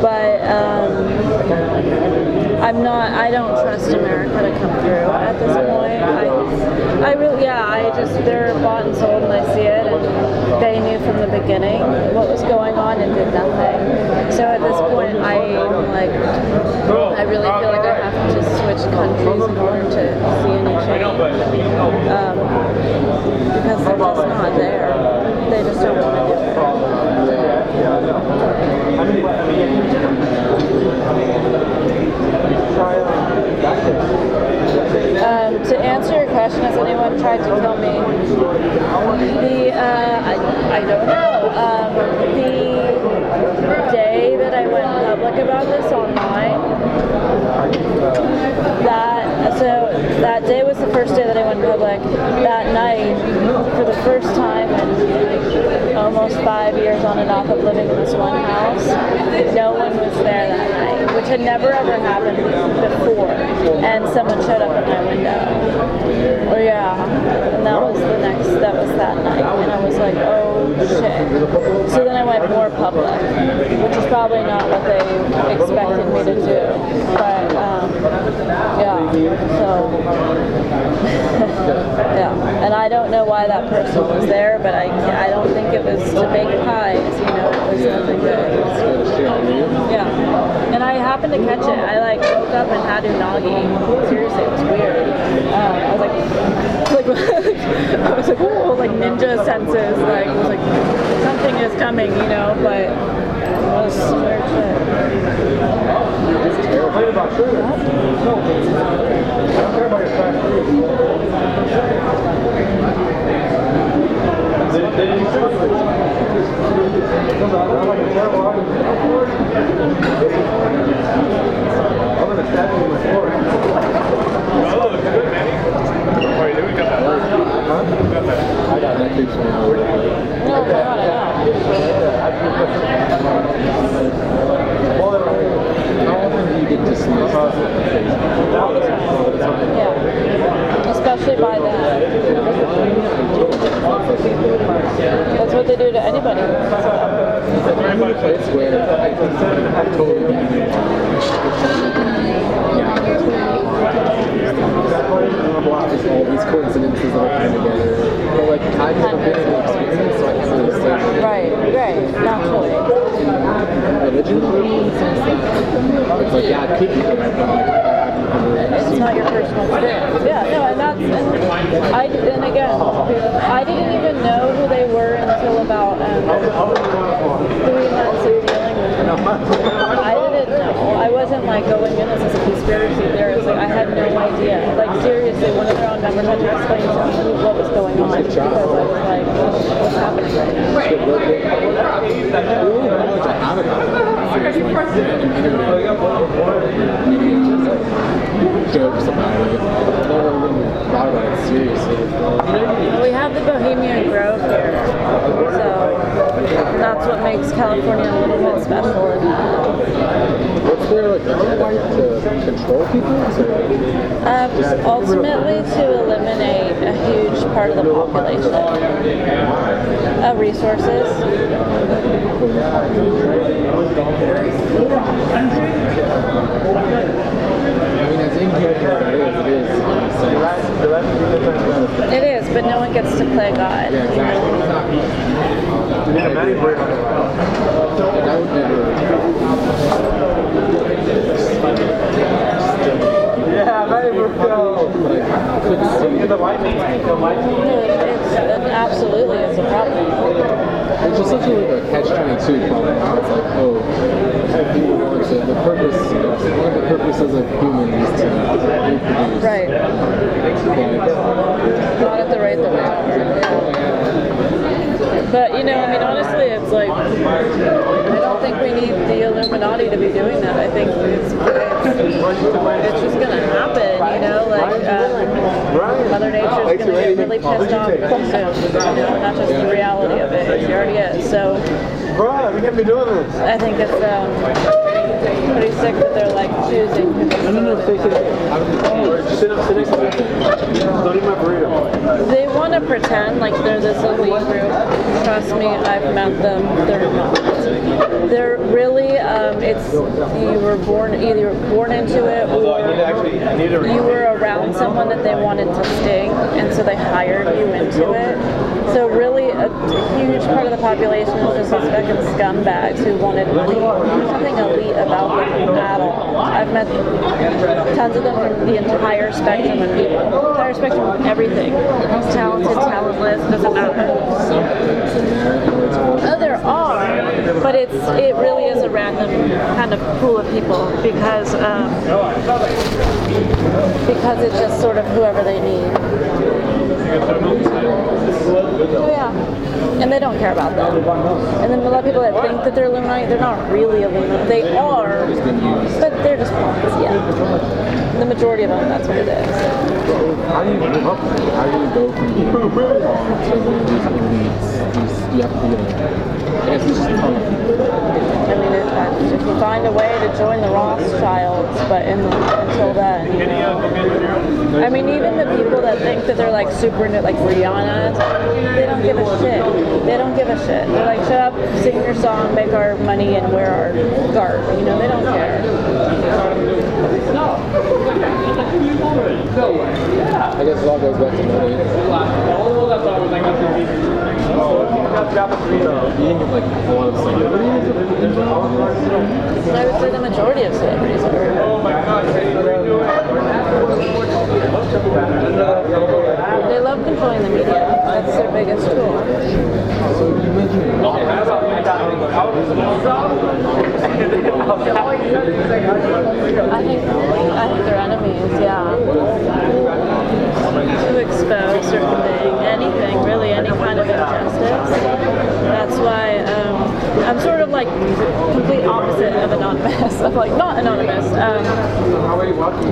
But um, I'm not, I don't trust America to come through at this point. I, I really, yeah, I just, they're bought and sold and I see it. And they knew from the beginning what was going on and did nothing. So at this point, I'm like, I really feel like I have to switch countries in order to see any change. Um, because they're just not there. They just don't want to do it. Um, to answer your question, has anyone tried to kill me? The uh, I, I don't know. Um, the day that I went public about this online, that so that day was the first day that I went public. That night, for the first time in almost five years on and off of living in this one house, no one was there that night, which had never ever happened before. And someone showed up at my window. Oh yeah, and that was the next. That was that night, and I was like, oh shit. So went more public, which is probably not what they expected me to do. But um, yeah, so yeah, and I don't know why that person was there, but I I don't think it was to bake pies. You know, it was nothing good. Yeah, and I happened to catch it. I like woke up and had unagi. Seriously, it was weird. Um, I was like, like I was like, oh, like ninja senses. Like it was like something is coming, you know. But it was weird shit. It's terrible. I got that creeps me out. No, no, no, no. How often do you get to see Yeah. Especially by them. That's what they do to anybody. I'm in a place where I think I'm totally being Yeah, I'm totally Just all these coincidences all come together. But like, I haven't been in the experience, so I can't really say Right, right, naturally. religion in the sense that it's like, yeah, it could be correct, but like, I haven't ever It's seen not your personal experience. Yeah, no, and that's and I and again, I didn't even know who they were until about um, three months of dealing with them. I didn't know. I wasn't like going in as a conspiracy theorist. Like I had no idea. Like seriously, one of their own members had to explain to me what was going on because I was like, what's happening right now? The only knowledge I have about it is like internet jokes about it. I never even thought about it seriously. We have the Bohemian Grove here, so that's what makes California a little bit special that. What's their like to control people? So, Um, ultimately, to eliminate a huge part of the population of resources. I mean, as inhuman as it is, it is in a sense. It is, but no one gets to play God. Yeah, exactly. Yeah. I would never. Yeah, Matty Bird. Like, couldn't see. The white white man. It's, absolutely a problem. It's just such a, like, a catch-22 problem. It's like, oh, people want to. The purpose, one of the purposes of humans is to reproduce. Right. But Not at the rate that we are. Yeah. But you know, I mean, honestly, it's like think we need the Illuminati to be doing that. I think it's it's, it's just gonna happen. You know, like um, Mother Nature's gonna get really pissed off pretty soon. You know, that's just the reality of it. She already is. So Bro, we can't be doing this. I think it's um, pretty sick that they're like choosing. No, no, no, to- stay, stay. Sit up, sit next to me. Don't eat my burrito. They want to pretend like they're this elite group. Trust me, I've met them. They're not. They're really. Um, it's you were born either born into it Although I need to or actually, I need to you were around someone that they wanted to sting, and so they hired you into it. So really, a huge part of the population is just these fucking scumbags who wanted money. There's nothing elite about them at all. I've met tons of them from the entire spectrum of people, entire spectrum of everything. Talented, talentless, doesn't matter. something's in there, and it's all Oh, there are, but it's it really is a random kind of pool of people because um, because it's just sort of whoever they need. Oh yeah, and they don't care about them. And then a lot of people that think that they're Illuminati, they're not really Illuminati. They are, but they're just pawns. Yeah, the majority of them, that's what it is. How do you? How do you go from being pawn to these elites? You, have to be I. I mean, it, if you find a way to join the Rothschilds, but in, until then, you know. I mean, even the people that think that they're like super, into- like Rihanna, they don't give a shit. They don't give a shit. They're like, shut up, sing your song, make our money, and wear our garb. You know, they don't care. No. I guess it all goes back to money. I would say the majority of celebrities. They love controlling the media. That's their biggest tool. I think I think they're enemies, yeah. To expose or conveying anything, really, any kind of injustice. That's why um, I'm sort of like complete opposite of anonymous. I'm like not anonymous, um,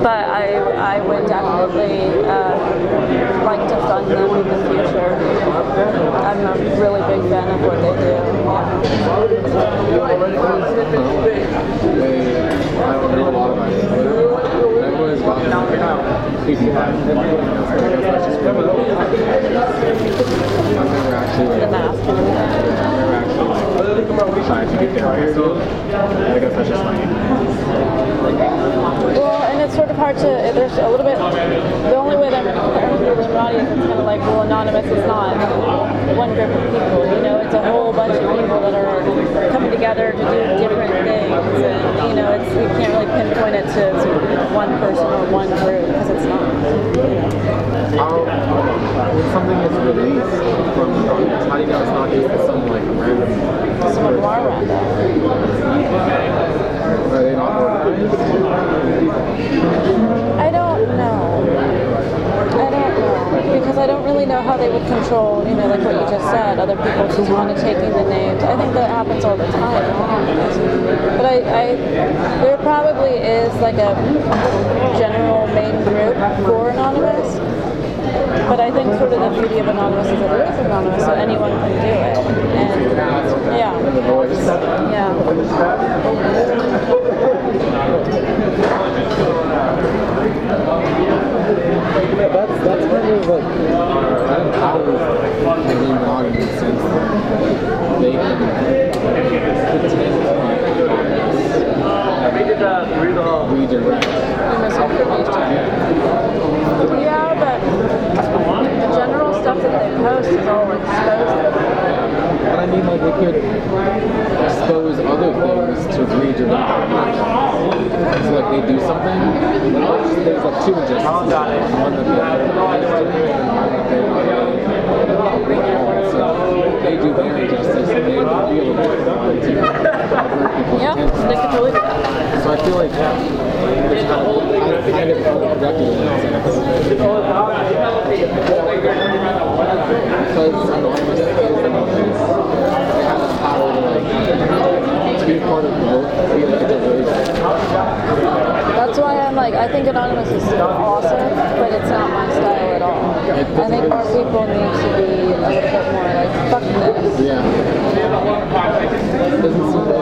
but I I would definitely uh, like to fund them in the future. I'm a really big fan of what they do. they, I don't know a lot about it, but everyone's got like 85. I've never actually The like, mask and everything. I've never actually like tried to get there myself. I guess that's just like Well, and it's sort of hard to, there's a little bit, the only way that comparing to the Illuminati is kind of like, well, Anonymous is not one group of people, you know, it's a whole bunch of people that are coming together to do different things, and, you know, it's, you can't really pinpoint it to one person or one group, because it's not. how when something is released from Anonymous, how do you know it's not just some like random Someone more random. Are they not organized? I don't know. I don't know because I don't really know how they would control, you know, like what you just said, other people just kind of taking the names. I think that happens all the time. But I, I there probably is like a general main group for anonymous. But I think sort of the beauty of anonymous is that it is anonymous, so anyone can do it. And yeah, yeah. That's that's kind of like I don't know how the the sense that they can pretend to redirect. Yeah, but the general stuff that they but I mean, like, they could expose other things to read your document. So, like, they do something, there's, like, two injustices. One that they are and one that they are So, they do their injustice, and they bit to avert people's Yeah, they could totally do that. So I feel like it's kind of, I kind of counterproductive in that sense. Because anonymous is. They have the power to like to be part of the work. I like a really That's why I'm like, I think Anonymous is awesome, but it's not my style at all. I think more people need to be a little bit more like, fuck this. Yeah. It doesn't seem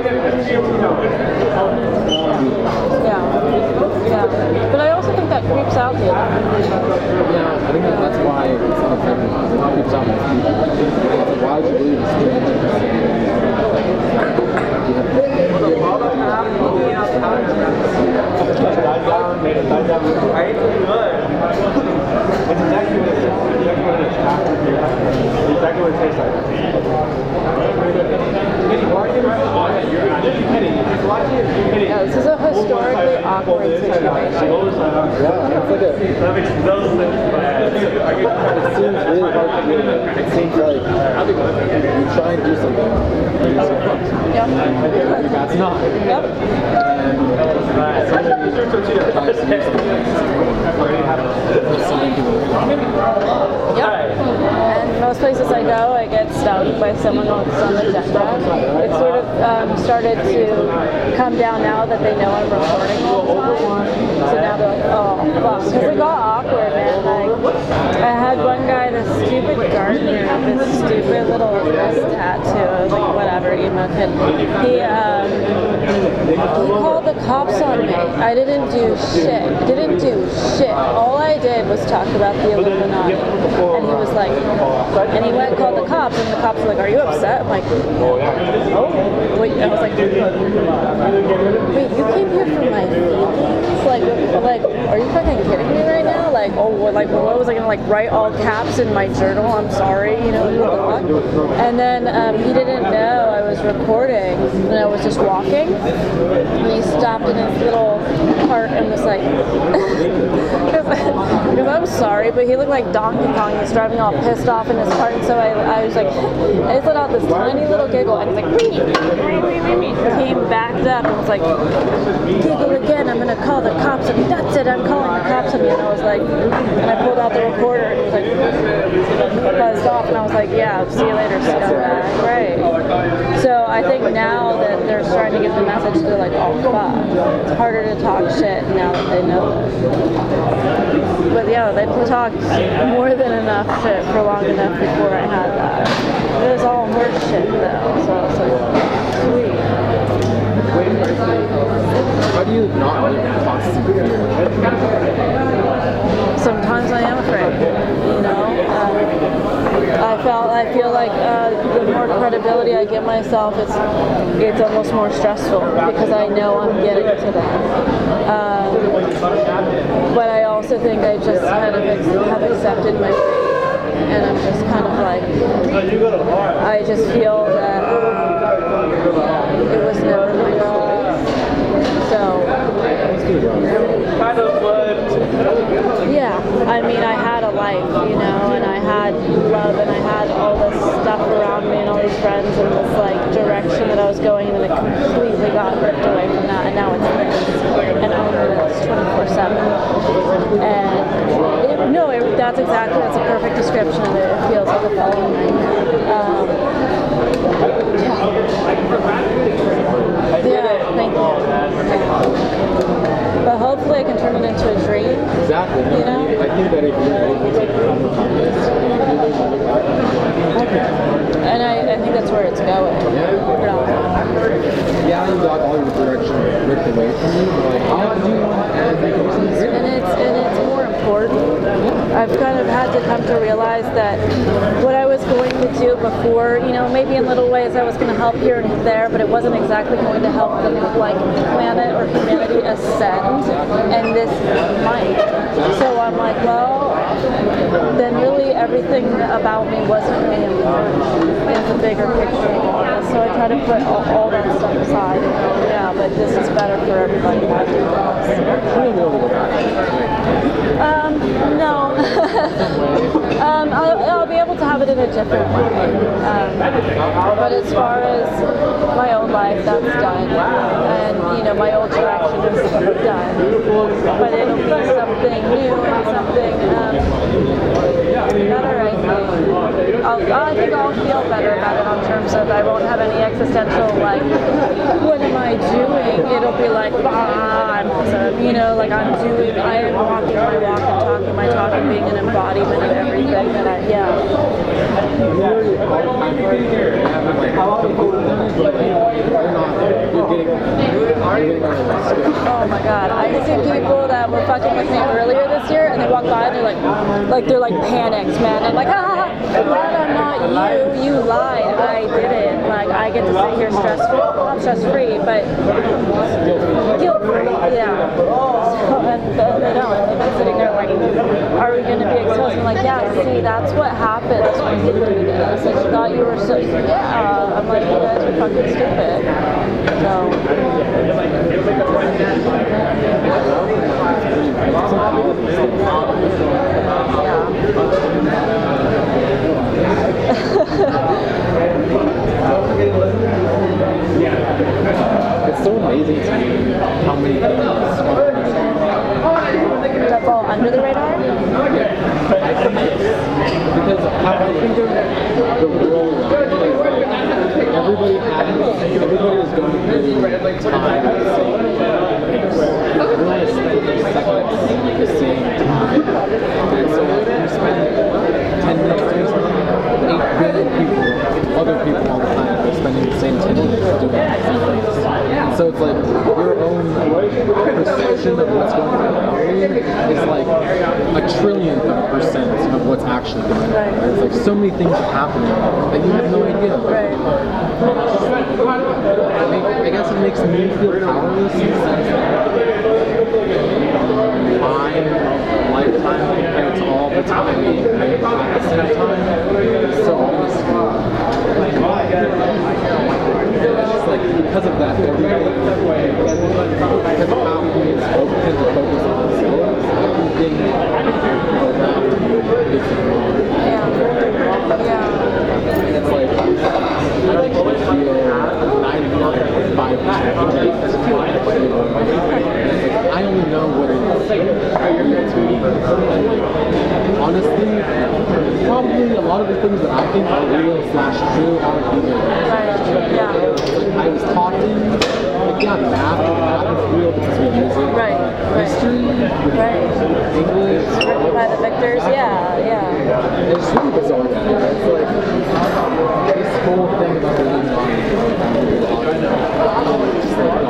Yeah. Yeah. But I also think that creeps out the yeah, I think that's why it's ineffective. It keeps out most people. Why would you believe it's Died down, made it die down. Right? Good. It's exactly what it is. It's exactly what it is. It's exactly what it tastes like. Yeah, this is a historically awkward situation. Yeah, it's like a, it seems really hard to do. It seems like you try and do something. Yep. That's not. Yep. And somebody tries to do something. Yep. And most places I go, I get stung by someone else on the agenda. It's sort of um, started to come down now that they know I'm recording all the time. So now they're like, oh, fuck. Because it got awkward, man. I had one guy, this stupid gardener, with this stupid little tattoo. Like, whatever, emo kid. He, um, he called the cops on me. I didn't do shit. Didn't do shit. All I did was talk about the Illuminati. And he was like, and he went and called the cops, and the cops were like, are you upset? I'm like, oh. Wait, I was like, wait, you came here for my feelings? Like, like, are you fucking kidding me right now? Like, oh, what, like, what was I gonna like write all caps in my journal? I'm sorry, you know? And then um, he didn't know was recording, and I was just walking, and he stopped in his little cart and was like, because I'm sorry, but he looked like Donkey Kong. He was driving all pissed off in his cart, and so I, I was like, I just let out this tiny little giggle, and he's like, came backed up and was like, giggle again, I'm gonna call the cops you. That's it, I'm calling the cops on you. And I was like, and I pulled out the recorder and was like, buzzed off, and I was like, yeah, see you later, scumbag. Right. So I think now that they're starting to get the message, they're like, oh fuck, it's harder to talk shit now that they know. But yeah, they talked more than enough shit for long enough before I had that. It was all horse shit though, so it's like, sweet. How do you not live in constant fear? sometimes I am afraid. I felt I feel like uh, the more credibility I give myself, it's it's almost more stressful because I know I'm getting to that. Um, but I also think I just kind of ex- have accepted my fate, and I'm just kind of like I just feel that um, it was never my choice. So. Yeah, I mean, I had a life, you know, and I had love, and I had all this stuff around me, and all these friends, and this like direction that I was going, in, and it completely got ripped away from that, and now it's and only this 24/7. And it, no, it, that's exactly that's a perfect description of it. It feels like a nightmare. Um, yeah. Yeah, thank you. But hopefully, I can turn it into a dream. Exactly. You know? I think that if you're able to overcome this, you really want to look back on it. And I, I think that's where it's going. Yeah. Yeah, you got all your direction ripped away from you, like, how do you want to And it's and it's more important. I've kind of had to come to realize that what I was going to do before. You know, maybe in little ways I was going to help here and there, but it wasn't exactly going to help the like planet or humanity ascend. And this might. So I'm like, well, then really everything about me wasn't really important in the bigger picture. So I try to put all, all that stuff aside. Yeah, but this is better for everybody. Um, no. um, I'll, I'll be able to have it in a different way. Um, but as far as my own life, that's done. And, you know, my old direction is done. But it'll be something new and something better, I think. I'll, I think I'll feel better about it on terms of I won't have any existential, like, what am I doing? It'll be like, ah, I'm awesome. You know, like I'm doing, I am walking my walk and talking my talk and being an embodiment of everything that I, yeah. Oh my god. I see people that were fucking with me earlier this year and they walk by and they're like, like they're like panicked, man. I'm like, ah, glad I'm not you. You lied. I didn't. Like, I get to sit here stress. Not stress free, but guilt free. Yeah. So, and, they don't. They've been sitting there like, are we going to be exposed? I'm like, yeah, see, that's what happens when you do this. And you thought you were so, yeah. I'm like, you guys are fucking stupid. So. It's so amazing to me how many things that fall under the radar? because how I think of the world everybody has everybody is going through time at the same pace. Everyone is spending seconds at the same time. And so you spend ten minutes doing something, billion people, other people on the planet are spending the same minutes doing the same things. So it's like your own perception of what's going on around you is like a trillionth of a percent of what's actually going on. Right. There's like so many things are happening that you have no idea. Right. I guess it makes me feel powerless in the sense my lifetime to all the time the same time so. It's just like because of that, everybody, because of how we to focus on everything around is wrong. Yeah. Yeah. It's like, I feel 99.5% I only know what it is real to me. Honestly, probably a lot of the things that I think are real slash true aren't. Right. Yeah. I was talking, like, yeah, math, math is real because we use it. Right, right. History, Right. English, Written by the victors. Yeah. Yeah. it's really bizarre. It's like this whole thing about the human mind. Just like,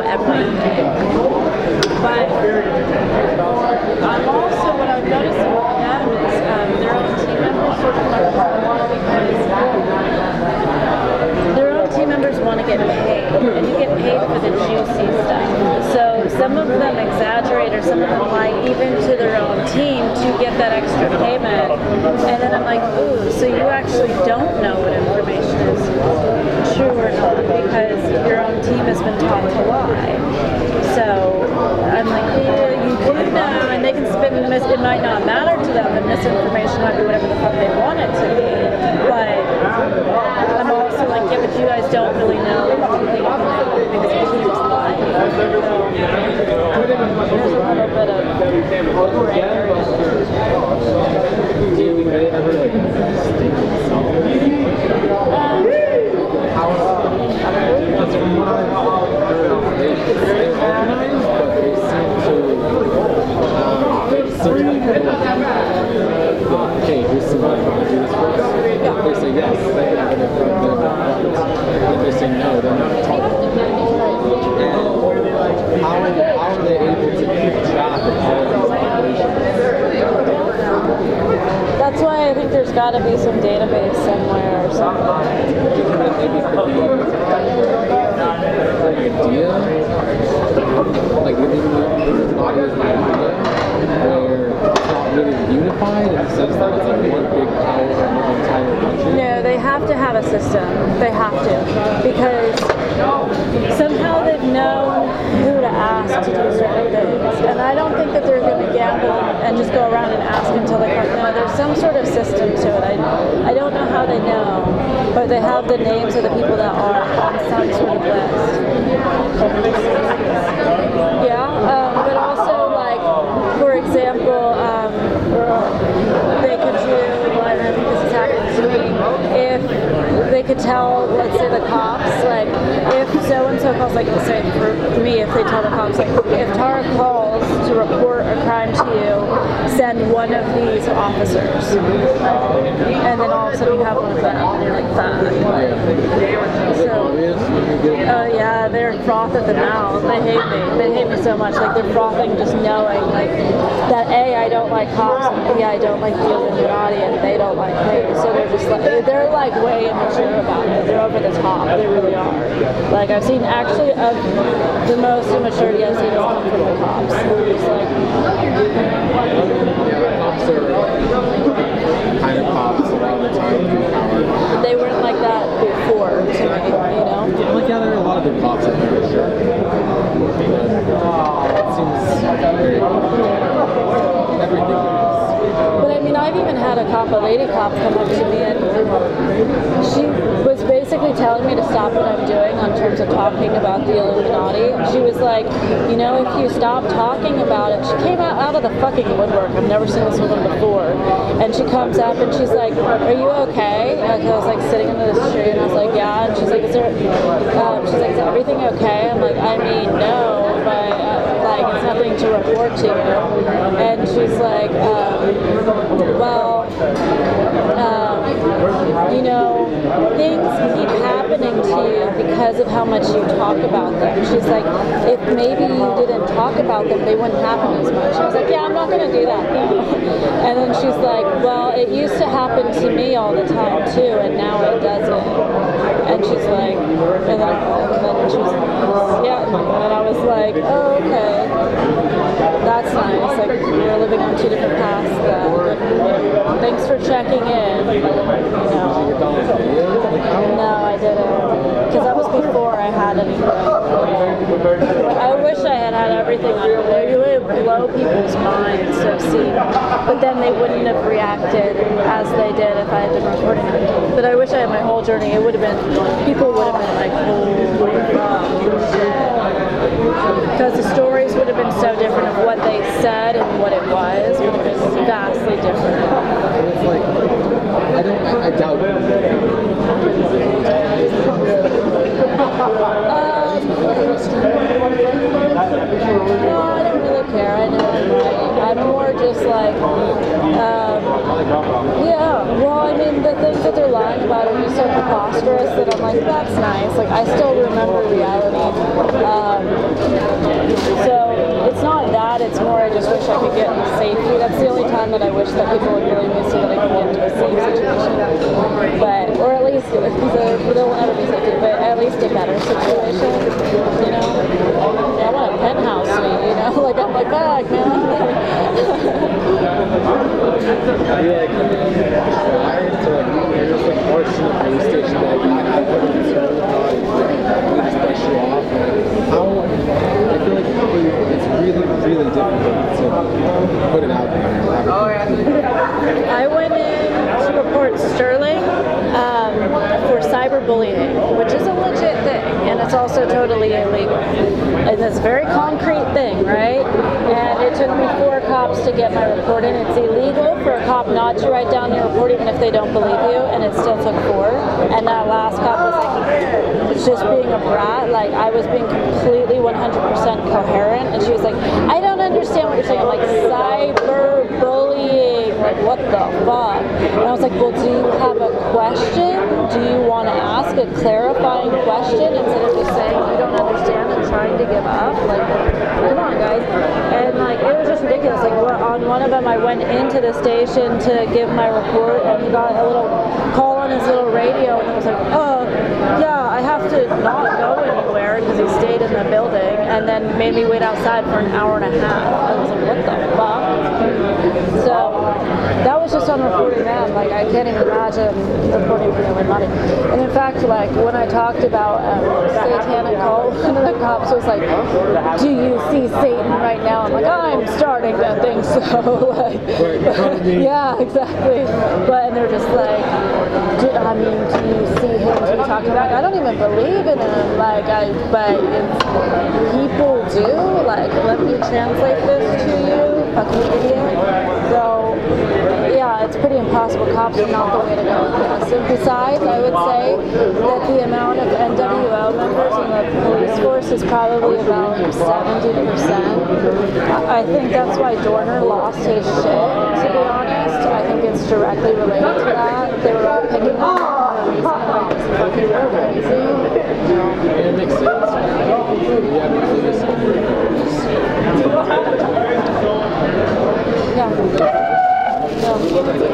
everything. But I'm also what I've noticed with them is um, their own team members sort of because own want to get paid, and you get paid for the juicy stuff. So some of them exaggerate, or some of them lie even to their own team to get that extra payment. And then I'm like, ooh, so you actually don't know what information is true or not because your own team has been taught to lie. So I'm like, yeah, you do know, and they can spin the mis- it might not matter to them. The misinformation might be whatever the fuck they want it to be. But I'm like, yeah, but you guys don't really know Okay, here's some money. Do this for? They say yes. They have it in front of them they say no, they're not how are, they, how are they able to keep track of all of these populations? That's why I think there's got to be some database somewhere or something. Do you think that maybe could be like idea? Like within the body of the idea, where it's not really unified in the sense that it's like one big power no, they have to have a system. They have to. Because somehow they've known who to ask to do certain things. And I don't think that they're going to gamble and just go around and ask until they come. No, there's some sort of system to it. I, I don't know how they know, but they have the names of the people that are on some sort of list. Yeah, um, but also like, for example, um, they could do, well, I don't think this if they could tell, let's say the cops, like, if so-and-so calls, like, say for me, if they tell the cops, like, if Tara calls to report a crime to you, send one of these officers. And then all of a sudden you have one of them, and you're like, that. So, Oh yeah, they're froth at the mouth. They hate me. They hate me so much. Like they're frothing just knowing like that A, I don't like cops, and B, I don't like the Illuminati, and they don't like me. So they're just like they're like way immature about it. They're over the top. They really are. Like I've seen actually of the most immaturity I've seen has come from the cops. They're just like cops are kind of cops a lot of the time in they weren't like that before to me. You know. Like yeah, there are a lot of good cops out there, sure. But seems very everything. But I mean, I've even had a cop, a lady cop, come up to me and she was basically telling me to stop what I'm doing on terms of talking about the Illuminati. She was like, you know, if you stop talking about it, she came out, out of the fucking woodwork. I've never seen this woman before. And she comes up and she's like, are you okay? Like, I was like sitting under this tree and I was like, yeah. And she's like, is there, um, she's like, is everything okay? I'm like, I mean, no, but uh, like, it's nothing to report to you. And she's like, um, well, um, you know, things keep happening to you because of how much you talk about them. She's like, if maybe you didn't talk about them, they wouldn't happen as much. I was like, yeah, I'm not going to do that. And then she's like, well, it used to happen to me all the time too, and now it doesn't. And she's like, and then, and then was, yeah, and I was like, oh, okay. That's nice. Like we're living on two different paths. Then. Thanks for checking in. You know. No, I didn't. Because that was before I had anything. I wish I had had everything on there. Would blow people's minds to have seen. But then they wouldn't have reacted as they did if I had been recording it. But I wish I had my whole journey. It would have been, people would have been like, holy fuck. Because the stories would have been so different of what they said and what it was would have been vastly different. It's like I don't. I doubt Um, no, I don't really care. I know I'm more just like, um, yeah. Well, I mean, the things that they're lying about are just so preposterous that I'm like, that's nice. Like, I still remember reality. Um, so it's not that. It's more I just wish I could get into safety. That's the only time that I wish that people would really me so that I could get into a safe situation. But, or at least, because there will never be safety, but at least a better situation. You know, I want a penthouse like, fuck, man. Very concrete thing, right? And it took me four cops to get my report in. It's illegal for a cop not to write down your report even if they don't believe you, and it still took four. And that last cop was like, just being a brat. Like I was being completely 100% coherent, and she was like, I don't understand what you're saying. I'm like, cyberbullying. Like what the fuck? And I was like, well, do you have a question? Do you want to ask a clarifying question instead of just saying you don't understand and trying to give up? Like, come on, guys. And like, it was just ridiculous. Like on one of them, I went into the station to give my report, and he got a little call on his little radio, and it was like, "Uh, yeah, I have to not go anywhere because he stayed in the building, and then made me wait outside for an hour and a half." I was like, "What the fuck?" So that was just on reporting them. Like I can't even imagine reporting for family money. And in fact, like when I talked about um, satanic cult, one of the cops was like, "Do you see Satan right now?" I'm like, "I'm starting to think so." like, yeah, exactly. But and they're just like, I mean, do you see him? Do you talk to him? I don't even believe in him. Like I, but people do. Like, let me translate this to you, fucking idiot. So, yeah, it's pretty impossible. Cops are not the way to go besides, I would say that the amount of NWO members in the police force is probably about 70%. I I think that's why Dorner lost his shit, to be honest. I directly related to that. They were all picking on him for a reason, like, fucking crazy. And it makes sense. You have to do this. Yeah.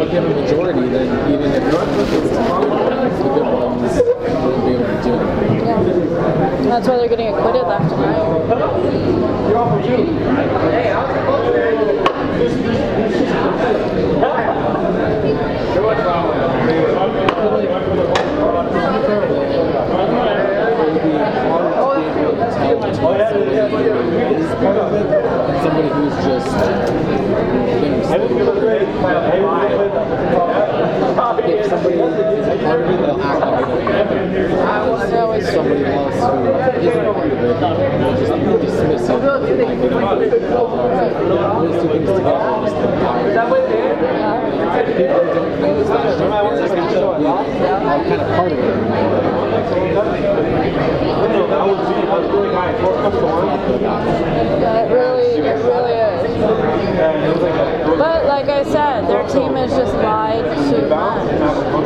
If you have a majority, then even if the good ones won't be able to do it. Yeah. That's why they're getting acquitted left and right. Somebody who's just uh, been if somebody is a part of it, they'll act like don't know. It's Somebody else who isn't a part of it just dismiss it. Those two things together just empower. People who don't know this stuff don't care about it, are kind of part of it. It really, it really. But like I said, their team has just lied too much.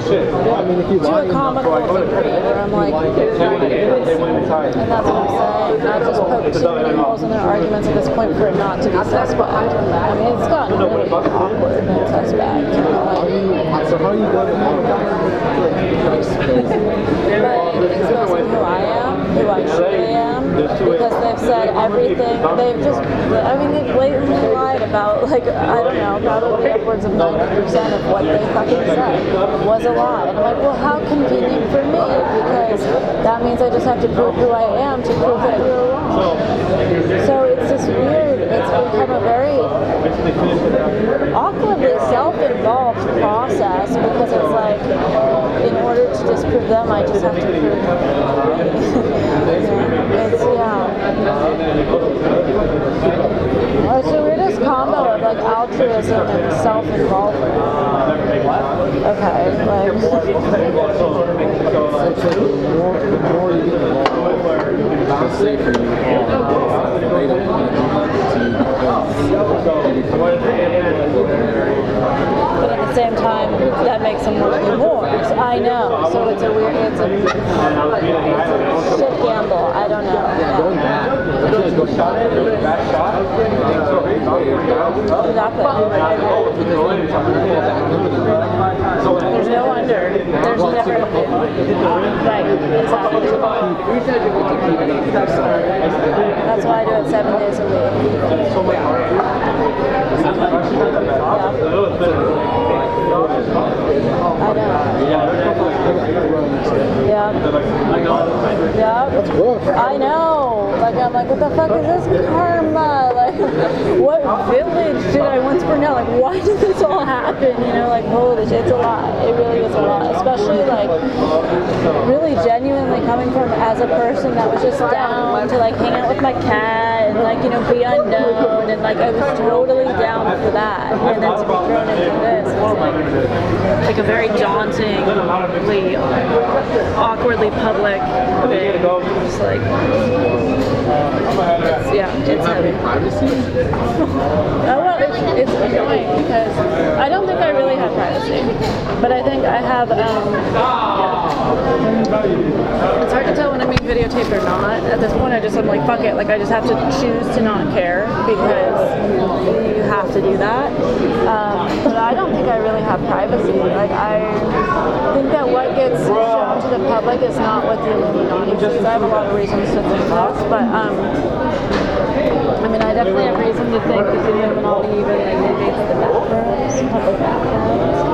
I mean, if you To a comical degree, where I'm like, and that's what I'm saying. Not just poke too many holes in their arguments at this point for it not to be suspect. I mean, it's gotten really awkward and suspect. Like, so how you going to by exposing who I am, who I am, because they've said everything. They've just, I mean, they've blatantly lied about, like, I don't know, probably upwards of 90% of what they fucking said was a lie. And I'm like, well, how convenient for me, because that means I just have to prove who I am to prove that you're wrong. So it's this weird, it's become a very awkwardly self-involved process because it's like in order to disprove them I just have to prove it's yeah well, it's the weirdest combo of like altruism and self-involvement. Okay like want to do to but at the same time that makes them work you more. So I know so it's a weird it's a, it's a shit gamble. I don't know. Yeah. There's no under. There's never. Right, exactly. That's why I do it seven days a week. I know. Yeah. Yeah. I know. Like I'm like, what the fuck is this karma? Did I once down? Like, why did this all happen? You know, like, holy shit, it's a lot. It really is a lot. Especially like, really genuinely coming from as a person that was just down to like hang out with my cat and like you know be unknown and like I was totally down for that. And then to be thrown into this, it's like like a very dauntingly, awkwardly public thing. Just like, it's, yeah. It's heavy. privacy? Oh, well, it's, it's annoying because I don't think I really have privacy, but I think I have. Um, it's hard to tell when I'm being videotaped or not. At this point, I just I'm like, fuck it. Like I just have to choose to not care because you have to do that. Um, but I don't think I really have privacy. Like I think that what gets shown to the public is not what the Illuminati sees. I have a lot of reasons to think this, but. Um, I mean, I definitely have reason to think that the Illuminati even like invades the bathrooms, public bathrooms.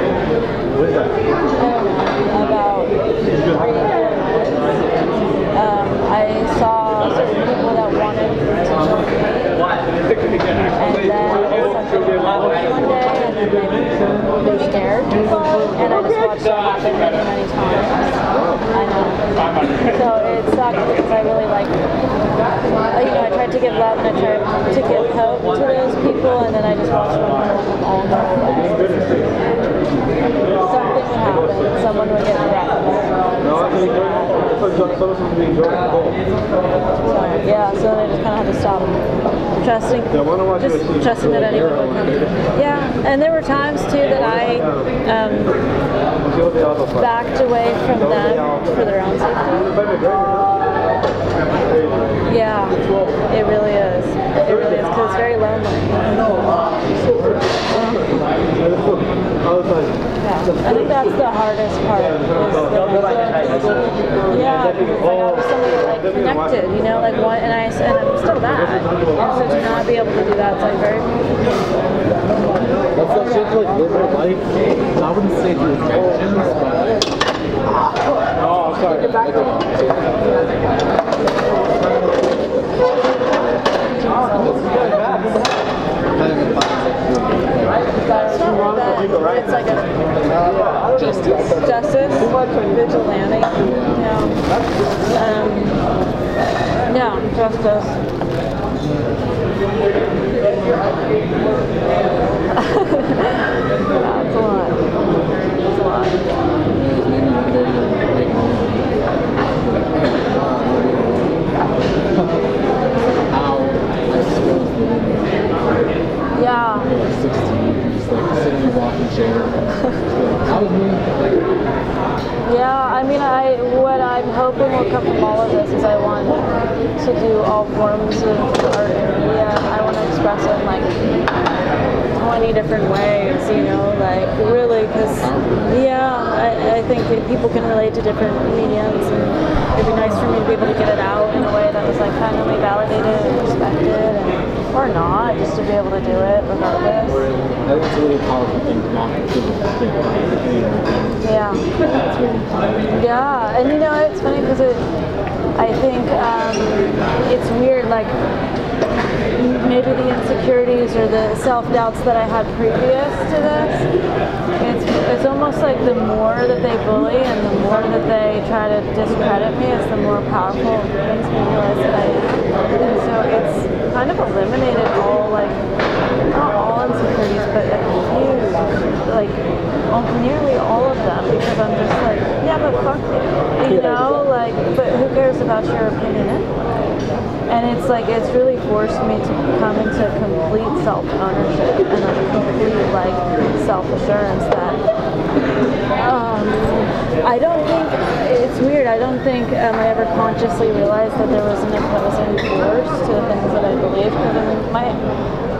about um, I saw certain people that wanted to join me, and then something happened one day, and then they, they scared, and I just watched it happen many, many times. I know. So it sucked because I really like, uh, you know, I tried to give love and I tried to give hope to those people, and then I just watched them all go away. Something would happen. Someone would get threatened. No, I think someone's supposed to be Jordan So, yeah, so I just kind of had to stop trusting, just trusting that anyone would come. Yeah, and there were times too that I um, backed away from them for their own safety. Yeah, it really is. It really is because it's very lonely. I think that's the hardest part. The, yeah, because like I was somebody like connected, you know, like what, and I and I'm still that, and so to not be able to do that, it's like very. That's that shit like liberal life. I wouldn't say the objections, but Oh, sorry. kind of implies It's not like that. It's like a justice. justice, vigilante. Yeah. Um, yeah, justice. yeah, it's a lot. It's a lot. Maybe one day you'll make How I suppose Yeah. like 16, just like sitting in a rocking chair. That was me. Yeah, I mean, I what I'm hoping will come from all of this is I want to do all forms of art and media. I want to express it in like 20 different ways, you know, like really, because yeah, I, I think people can relate to different mediums, and it'd be nice for me to be able to get it out in a way that was like finally validated and respected, and, or not, just to be able to do it regardless. I think it's a really powerful thing to not think. Yeah. That's really powerful. Yeah, and you know it's funny because it, I think um, it's weird. Like maybe the insecurities or the self doubts that I had previous to this. It's it's almost like the more that they bully and the more that they try to discredit me, it's the more powerful it makes me realize that I am. And so it's kind of eliminated all like not all insecurities, but a huge like all, nearly all of them because I'm just like, yeah, but fuck you, you know, like, but who cares about your opinion? And it's like it's really forced me to come into complete self-ownership and a complete like self-assurance that um, I don't think it's weird. I don't think um, I ever consciously realized that there was an opposing force to the things that I believed. Because I mean, my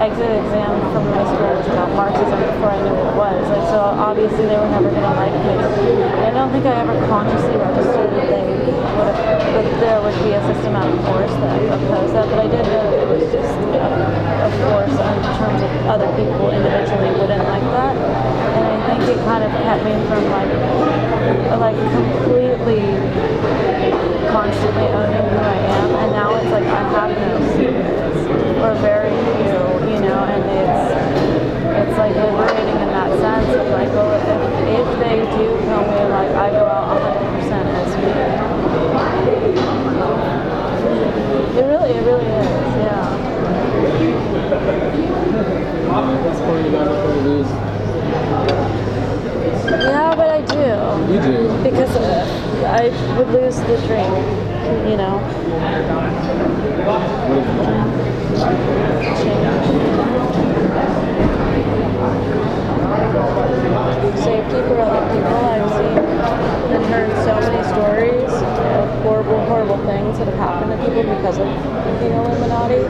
exit exam from high school was about Marxism before I knew what it was. Like, so obviously they were never going to like me. And I don't think I ever consciously registered that they would have, that there would be a systematic force that opposed that. But I did know just a force in terms of other people individually wouldn't like that. And I think it kind of kept me from like, like completely constantly owning who I am, and now it's like I have no secrets, or very few, you know, and it's, it's like liberating in that sense of like, well, if, if they do kill me, like I go out 100% as me. It really, it really is, yeah. At this point, you got nothing to lose. Yeah, but I do. You do. Because I would lose the dream, you know. Safety for other people. I've seen and heard so many stories of horrible, horrible things that have happened to people because of the Illuminati,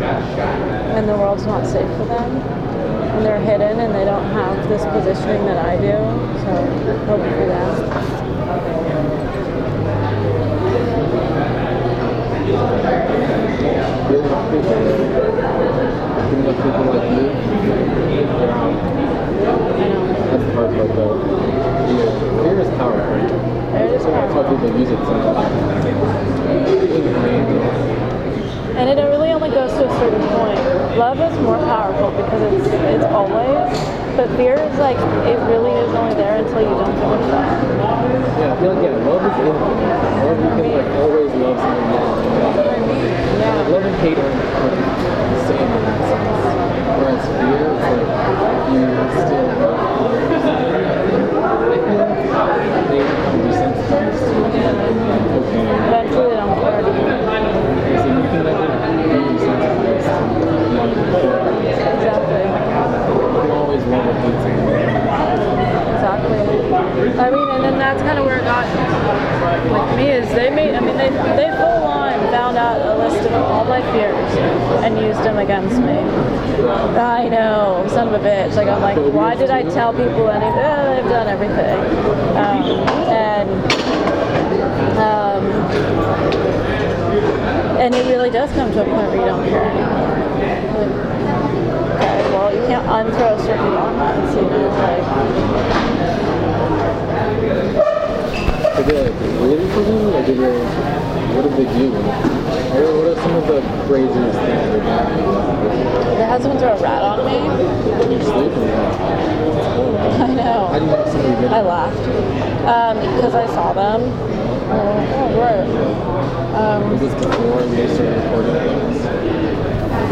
and the world's not safe for them. And they're hidden and they don't have this positioning that I do. So hope for like you. That's the hard part though. Fear, fear is powerful. It is So that's powerful. people use it sometimes. And it really only goes to a certain point. Love is more powerful because it's it's always. But fear is like it really is only there until you don't a fuck. Yeah, I feel like yeah, love is infinite. Love you can like always love someone more. Yeah. Love and hate are like the same in that sense. Whereas fear, it's like you still love others. I mean, and then that's kind of where it got with me is they made. I mean, they they full found out a list of all my fears and used them against me. I know, son of a bitch. Like I'm like, why did I tell people anything? Eh, they've done everything, um, and um, and it really does come to a point where you don't care anymore. Okay, well, you can't unthrow certain bonds, you know, like. Did for them? Or did what did they do? What are, some of the craziest things they've done? They had someone throw a rat on me. You're sleeping, I know. you get I laughed because I saw them. Oh, right. Um, Was this before they started recording things?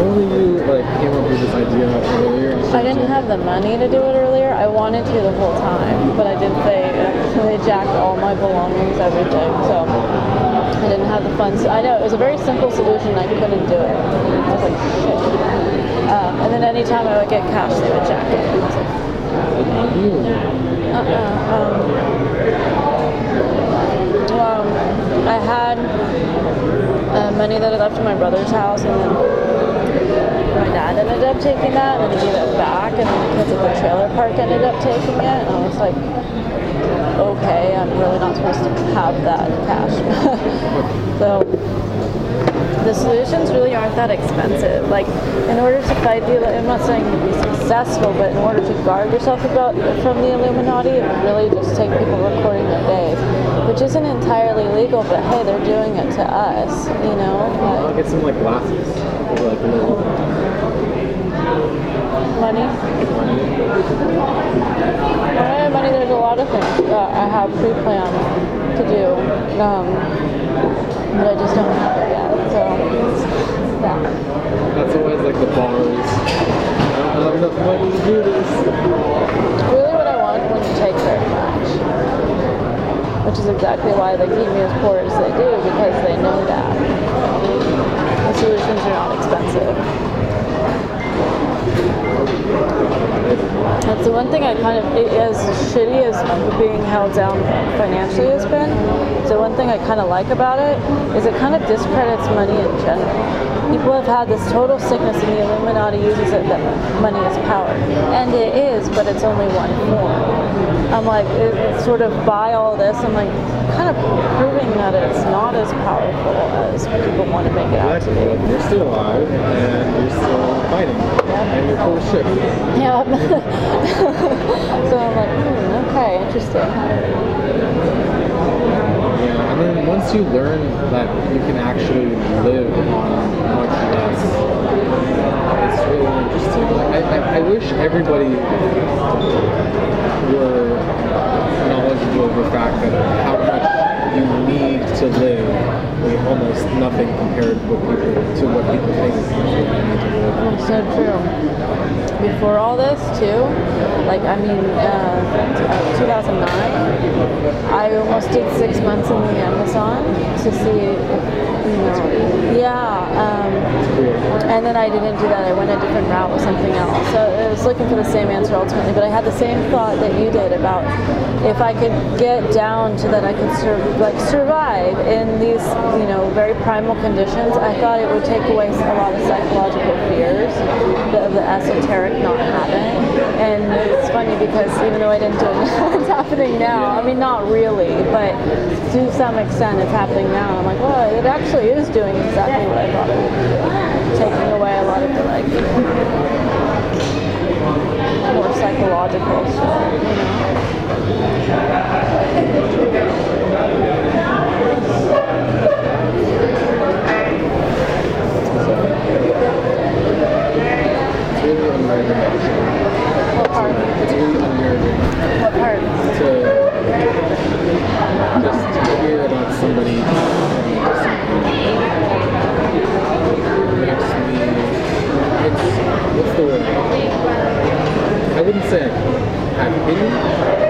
Only you like came up with this idea earlier. I didn't have the money to do it earlier. I wanted to the whole time, but I didn't. They they jacked all my belongings, everything. So I didn't have the funds. I know it was a very simple solution. I couldn't do it. I was like shit. Um, and then anytime I would get cash, they would jack it. I Uh-uh. Um, well, I had uh, money that I left in my brother's house, and then my dad ended up taking that, and then he gave it back, and then because the trailer park ended up taking it, and I was like, okay, I'm really not supposed to have that cash. so the solutions really aren't that expensive. Like, in order to fight the, I'm not saying to be successful, but in order to guard yourself about from the Illuminati, it would really just take people recording their days, which isn't entirely legal. But hey, they're doing it to us, you know. I'll get some like glasses. Like money. When I have money, there's a lot of things that I have pre-planned to do, um, but I just don't have it yet. So, yeah. That's always like the bars. I don't have enough money to do this. Really, what I want wouldn't take very much, which is exactly why they keep me as poor as they do because they know that the solutions are not expensive. That's the one thing I kind of, as shitty as being held down financially has been, the one thing I kind of like about it is it kind of discredits money in general. People have had this total sickness and the Illuminati uses it that money is power. And it is, but it's only one form. I'm like, it, sort of by all this, I'm like, kind of proving that it's not as powerful as people want to make it out to be. You're still alive and you're still fighting, and you're full of shit. Yeah. so I'm like, hmm, okay, interesting and then once you learn that you can actually live on much less, it's really interesting. Like, I, I, wish everybody were knowledgeable of the fact that how almost nothing compared to what people to what people think. That's so true. Before all this, too, like I mean, uh, 2009, I almost did six months in the Amazon to see, you know, yeah. Um, and then I didn't do that. I went a different route with something else. So I was looking for the same answer ultimately, but I had the same thought that you did about if I could get down to that I could sur- like survive in these, you know, very primal conditions. I thought it would take away a lot of psychological fears of the esoteric not having. And it's funny because even though I didn't do it, it's happening now. I mean, not really, but to some extent, it's happening now. I'm like, well, it actually is doing exactly what I thought it would do, taking away a lot of the like more psychological stuff, you know. I wouldn't say I have pity,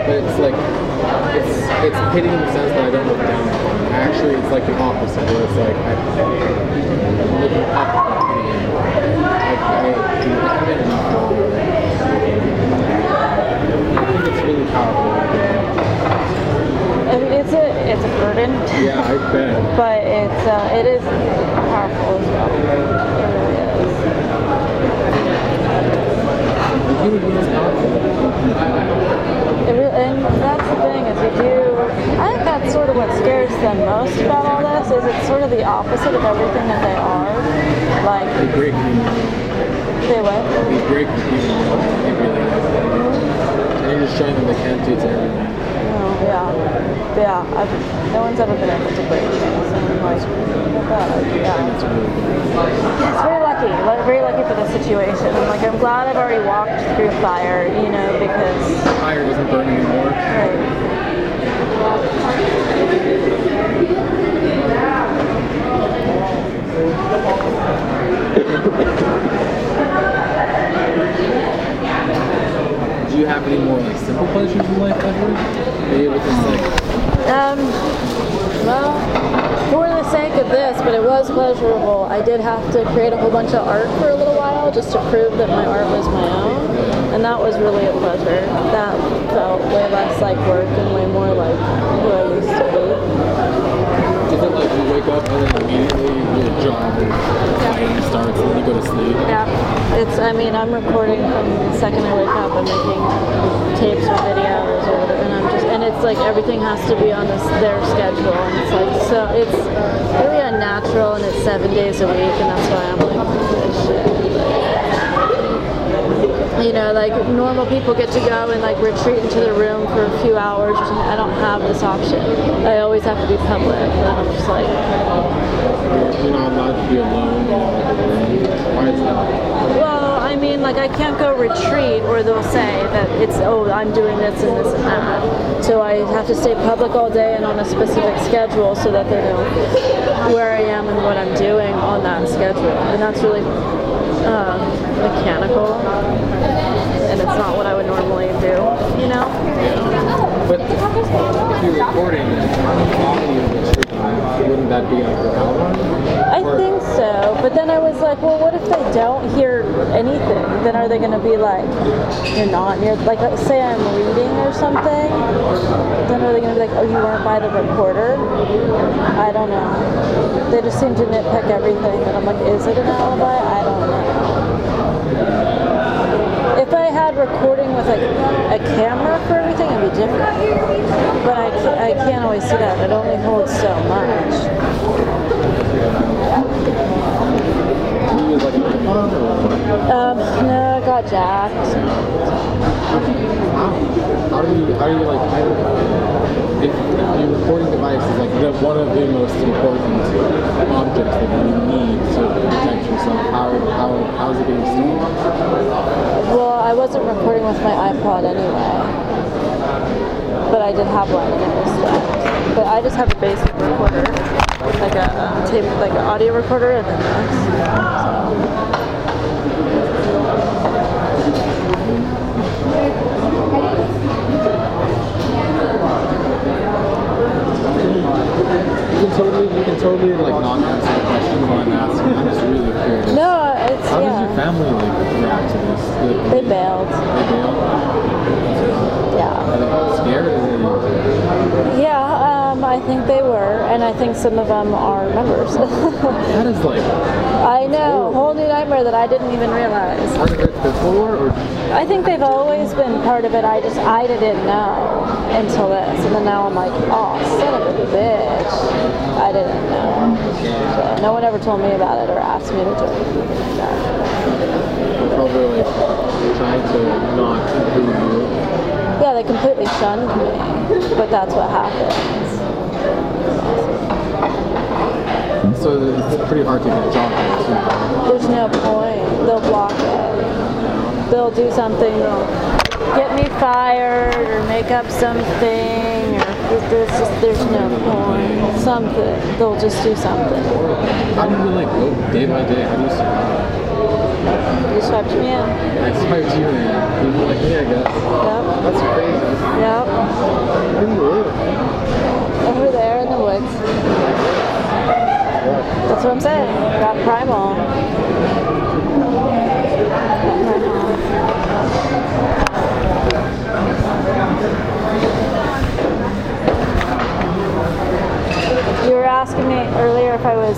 but it's like it's it's pity in the sense that I don't look down. Actually, it's like the opposite, where it's like I, I'm looking up at pity. Like I, I for. I think it's really powerful. Mean, it's a it's a burden, Yeah, I bet. but it's uh, it is powerful as well. It really is. The human being is powerful. It re- and that's the thing is you do. I think that's sort of what scares them most about all this is it's sort of the opposite of everything that they are. Like They break they what? They break human. They really. And you're just showing them they can't do it to everyone. Oh, yeah, yeah. I've, no one's ever been able to break. So I'm like, not bad. And Yeah. it's really It's very lucky, like, very lucky for the situation. Like, I'm glad I've already walked through fire, you know, because fire doesn't burn anymore. right, Do you have any more like simple pleasures in life ever? Are you able to say, Um, well, for the sake of this, but it was pleasurable, I did have to create a whole bunch of art for a little while just to prove that my art was my own. And that was really a pleasure. That felt way less like work and way more like who I used to be. Like you wake up and then immediately your job or fighting starts and then you go to sleep? Yeah, it's. I mean, I'm recording from the second I wake up. I'm making tapes or videos or whatever, and I'm just. And it's like everything has to be on this their schedule, and it's like so. It's really unnatural, and it's seven days a week, and that's why I'm like, shit. You know, like normal people get to go and like retreat into their room for a few hours or something. I don't have this option. I always have to be public, and I'm just like, You're not allowed to be alone. Not to be alone. Why is that? Well, I mean, like I can't go retreat, or they'll say that it's oh I'm doing this and this and that. So I have to stay public all day and on a specific schedule so that they know where I am and what I'm doing on that schedule. And that's really uh, mechanical, and it's not what I would normally do. You know? But if you're recording audio wouldn't that be like your? I think so, but then I was like, well, what if they don't hear anything? Then are they going to be like, you're not near, like, let's say I'm reading or something, then are they going to be like, oh, you weren't by the recorder? I don't know. They just seem to nitpick everything, and I'm like, is it an alibi? I don't know. If I had recording with like a camera for everything, it'd be different. But I can't, I can't always see that. It only holds so much. Do Um, no, I got jacked. how? Do you, how do you like, if, your recording device is like the, one of the most important objects that you need to protect yourself, how, how, how is it getting stolen? Well, I wasn't recording with my iPod anyway. But I did have one and it was swept. But I just have a basic recorder. like a tape, like an audio recorder, and then this. You can totally, you can totally like not answer the question I'm asking. I'm just really curious. No, it's How does your family like react to this? Like, They bailed. They bail? Yeah. Are they scared? Are Yeah, um, I think they were, and I think some of them are members. that is like I know, a whole new nightmare that I didn't even realize. part of it before, or I think they've always been part of it. I just I didn't know until this, and then now I'm like, oh, son of a bitch, I didn't know. So no one ever told me about it or asked me to do anything like that. probably like trying to not include you? Yeah, they completely shunned me, but that's what happens. So it's pretty hard to get jobs. There's no point. They'll block it. They'll do something. They'll get me fired or make up something. Or there's just there's no point. Something. They'll just do something. How do you like go day by day? How do you survive? You swept me in. I to you, man. People like me, I guess. Yep. That's crazy. Yep. Where do you live? Over there in the woods. That's what I'm saying. Got primal. Got primal. You were asking me earlier if I was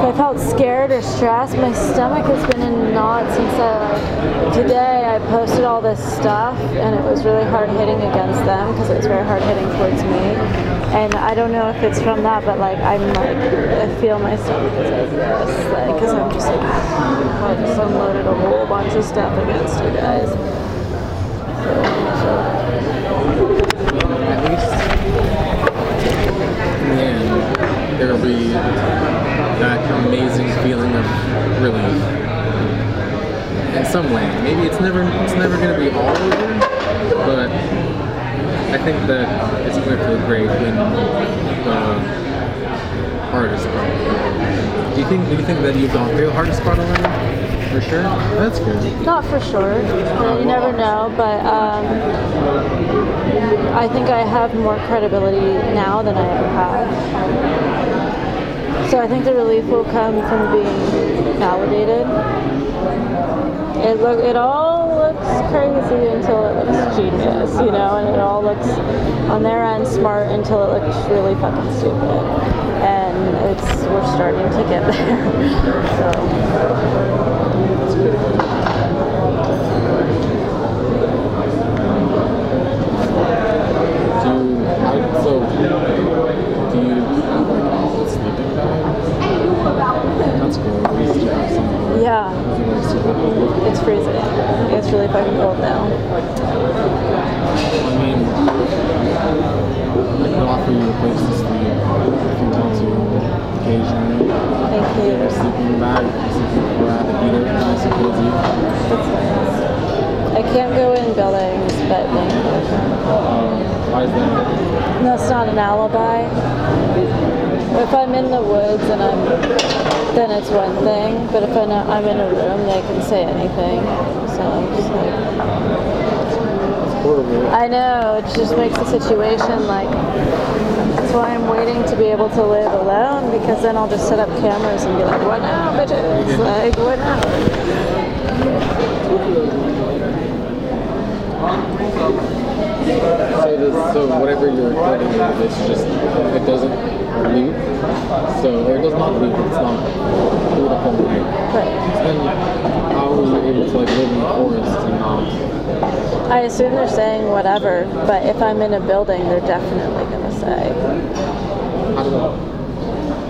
if I felt scared or stressed. My stomach has been in knots since uh, today. I posted all this stuff, and it was really hard hitting against them because it was very hard hitting towards me. And I don't know if it's from that, but like I'm like I feel my stomach is like like because I'm just like I just unloaded a whole bunch of stuff against you guys. At in the end, there will be that amazing feeling of relief. In some way, maybe it's never it's never going to be all over, but I think that it's going to feel great when the hardest part. Do you think do you think that you've gone through the hardest part already? For sure. That's good. Not for sure. You never know, but um, I think I have more credibility now than I ever have. So I think the relief will come from being validated. It look it all looks crazy until it looks genius, you know, and it all looks on their end smart until it looks really fucking stupid. And it's we're starting to get there. so Do you, so, do you have like a sleeping bag? That's cool. At least you have something. yeah. Is it like super cold? It's freezing. It's really fucking cold now. I mean, I could offer you a place to sleep if you want to occasionally. Thank you. sleeping bag, sleeping or have a heater, nice and cozy. That's nice. I can't go in buildings, but Um, why is that? that's not an alibi. If I'm in the woods and I'm, then it's one thing. But if I'm I'm in a room, they can say anything. So I'm just like. I know it just makes the situation like. That's why I'm waiting to be able to live alone because then I'll just set up cameras and be like, what now, bitches? Like, what now? So, this, so whatever you're recording with, it's just, it doesn't loop. So, or it does not loop, it's not through the whole night. Right. So then, how are you able to like live in the forest and not? I assume they're saying whatever, but if I'm in a building, they're definitely going to say.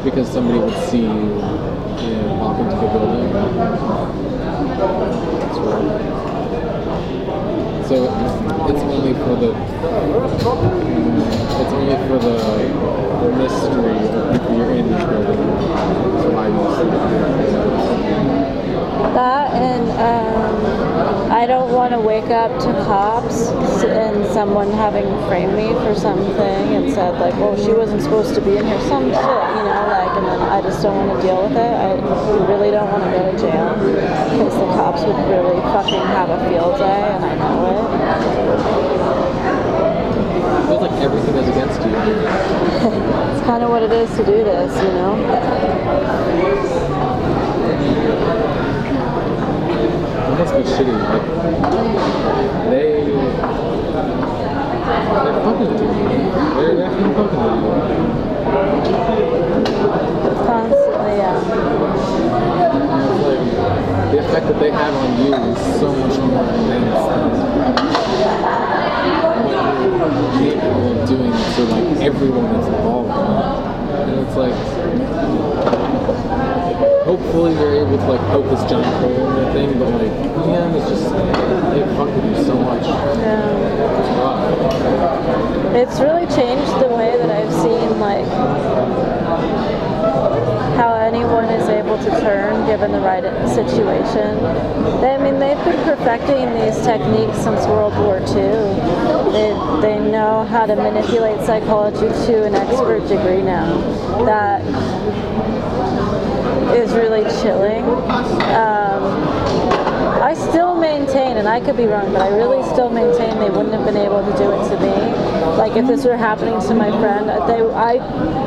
Because somebody would see you, you know, walk into the building. That's weird. So it's only for the it's only for the mystery of if you're in the building. That and um, I don't want to wake up to cops and someone having framed me for something and said like, well, she wasn't supposed to be in here, some shit, you know, like, and then I just don't want to deal with it. I really don't want to go to jail because the cops would really fucking have a field day, and I know it. It feels like everything is against you. It's kind of what it is to do this, you know. Must be shitty. Like, they. They're fucking with you. They're definitely fucking with you. Constantly, yeah. Like, the effect that they have on you is so much more than what you're capable of doing to like everyone that's involved. And it's like, hopefully you're able to like poke this giant hole in their thing, but like, yeah, it's just, they fuck with you so much. yeah. It's. It's really changed the way that I've seen like how anyone is able to turn given the right situation. They, I mean, they've been perfecting these techniques since World War II. They, they know how to manipulate psychology to an expert degree now. That is really chilling. Um, I still maintain, and I could be wrong, but I really still maintain they wouldn't have been able to do it to me. Like if this were happening to my friend, they, I,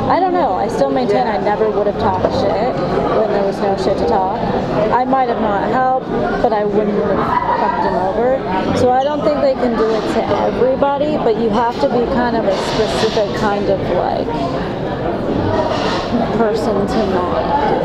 I don't know. I still maintain I never would have talked shit when there was no shit to talk. I might have not helped, but I wouldn't have fucked him over. So I don't think they can do it to everybody, but you have to be kind of a specific kind of like person to not do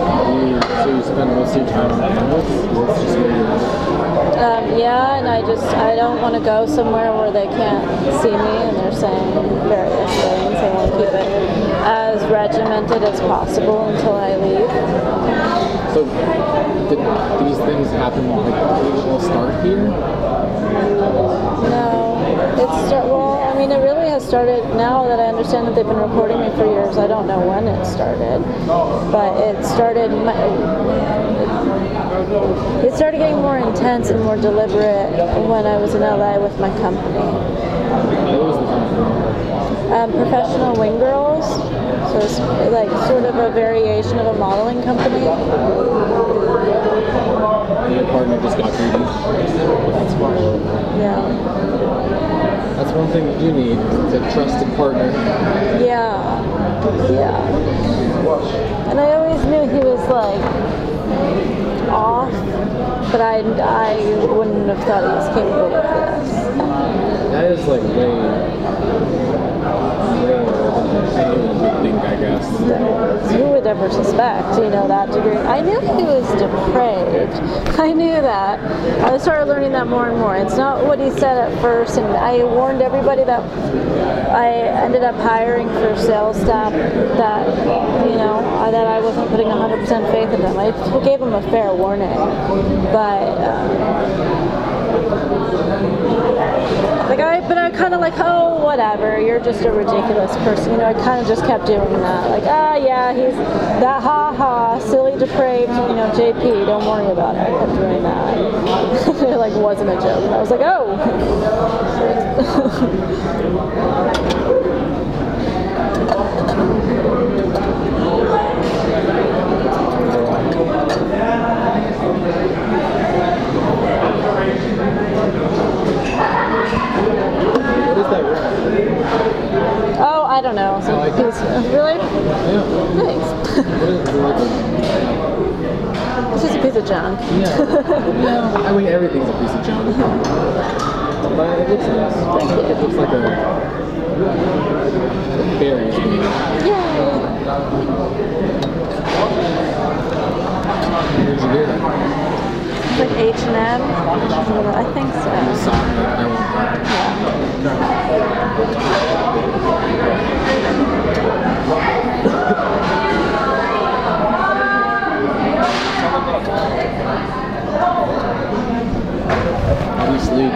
You, so you spend most of your time on? Um, yeah, and I just I don't want to go somewhere where they can't see me and they're saying various things. I want to keep it as regimented as possible until I leave. So, did these things happen, did they all start here? No, it's start, well. I mean, it really has started now that I understand that they've been recording me for years. I don't know when it started, but it started. It started getting more intense and more deliberate when I was in LA with my company? um, professional wing girls. So it's like sort of a variation of a modeling company. Your partner just got greedy. Yeah. That's one thing that you need, is a trusted partner. Yeah. Yeah. And I always knew he was like off, but I, I wouldn't have thought he was capable of this. That is like way, way think, I guess. Who would ever suspect, you know, that degree? I knew he was depraved. I knew that. I started learning that more and more. It's not what he said at first, and I warned everybody that I ended up hiring for sales staff that, you know, that I wasn't putting 100% faith in them. I gave them a fair warning, but. Um, like I, but I kind of like, oh, whatever. You're just a ridiculous person. You know, I kind of just kept doing that. Like, ah, yeah, he's that ha ha, silly, depraved. You know, JP. Don't worry about it. I kept doing that. it like wasn't a joke. I was like, oh. What is that room? oh, I don't know. Some I like it. really? Yeah. Thanks. What is it like? it's just a piece of junk. Yeah. yeah. I mean, everything's a piece of junk. But it looks nice. Thank you. It looks like a, berry. Yay. Where'd you it? Like H and M. I think so. I want sleep?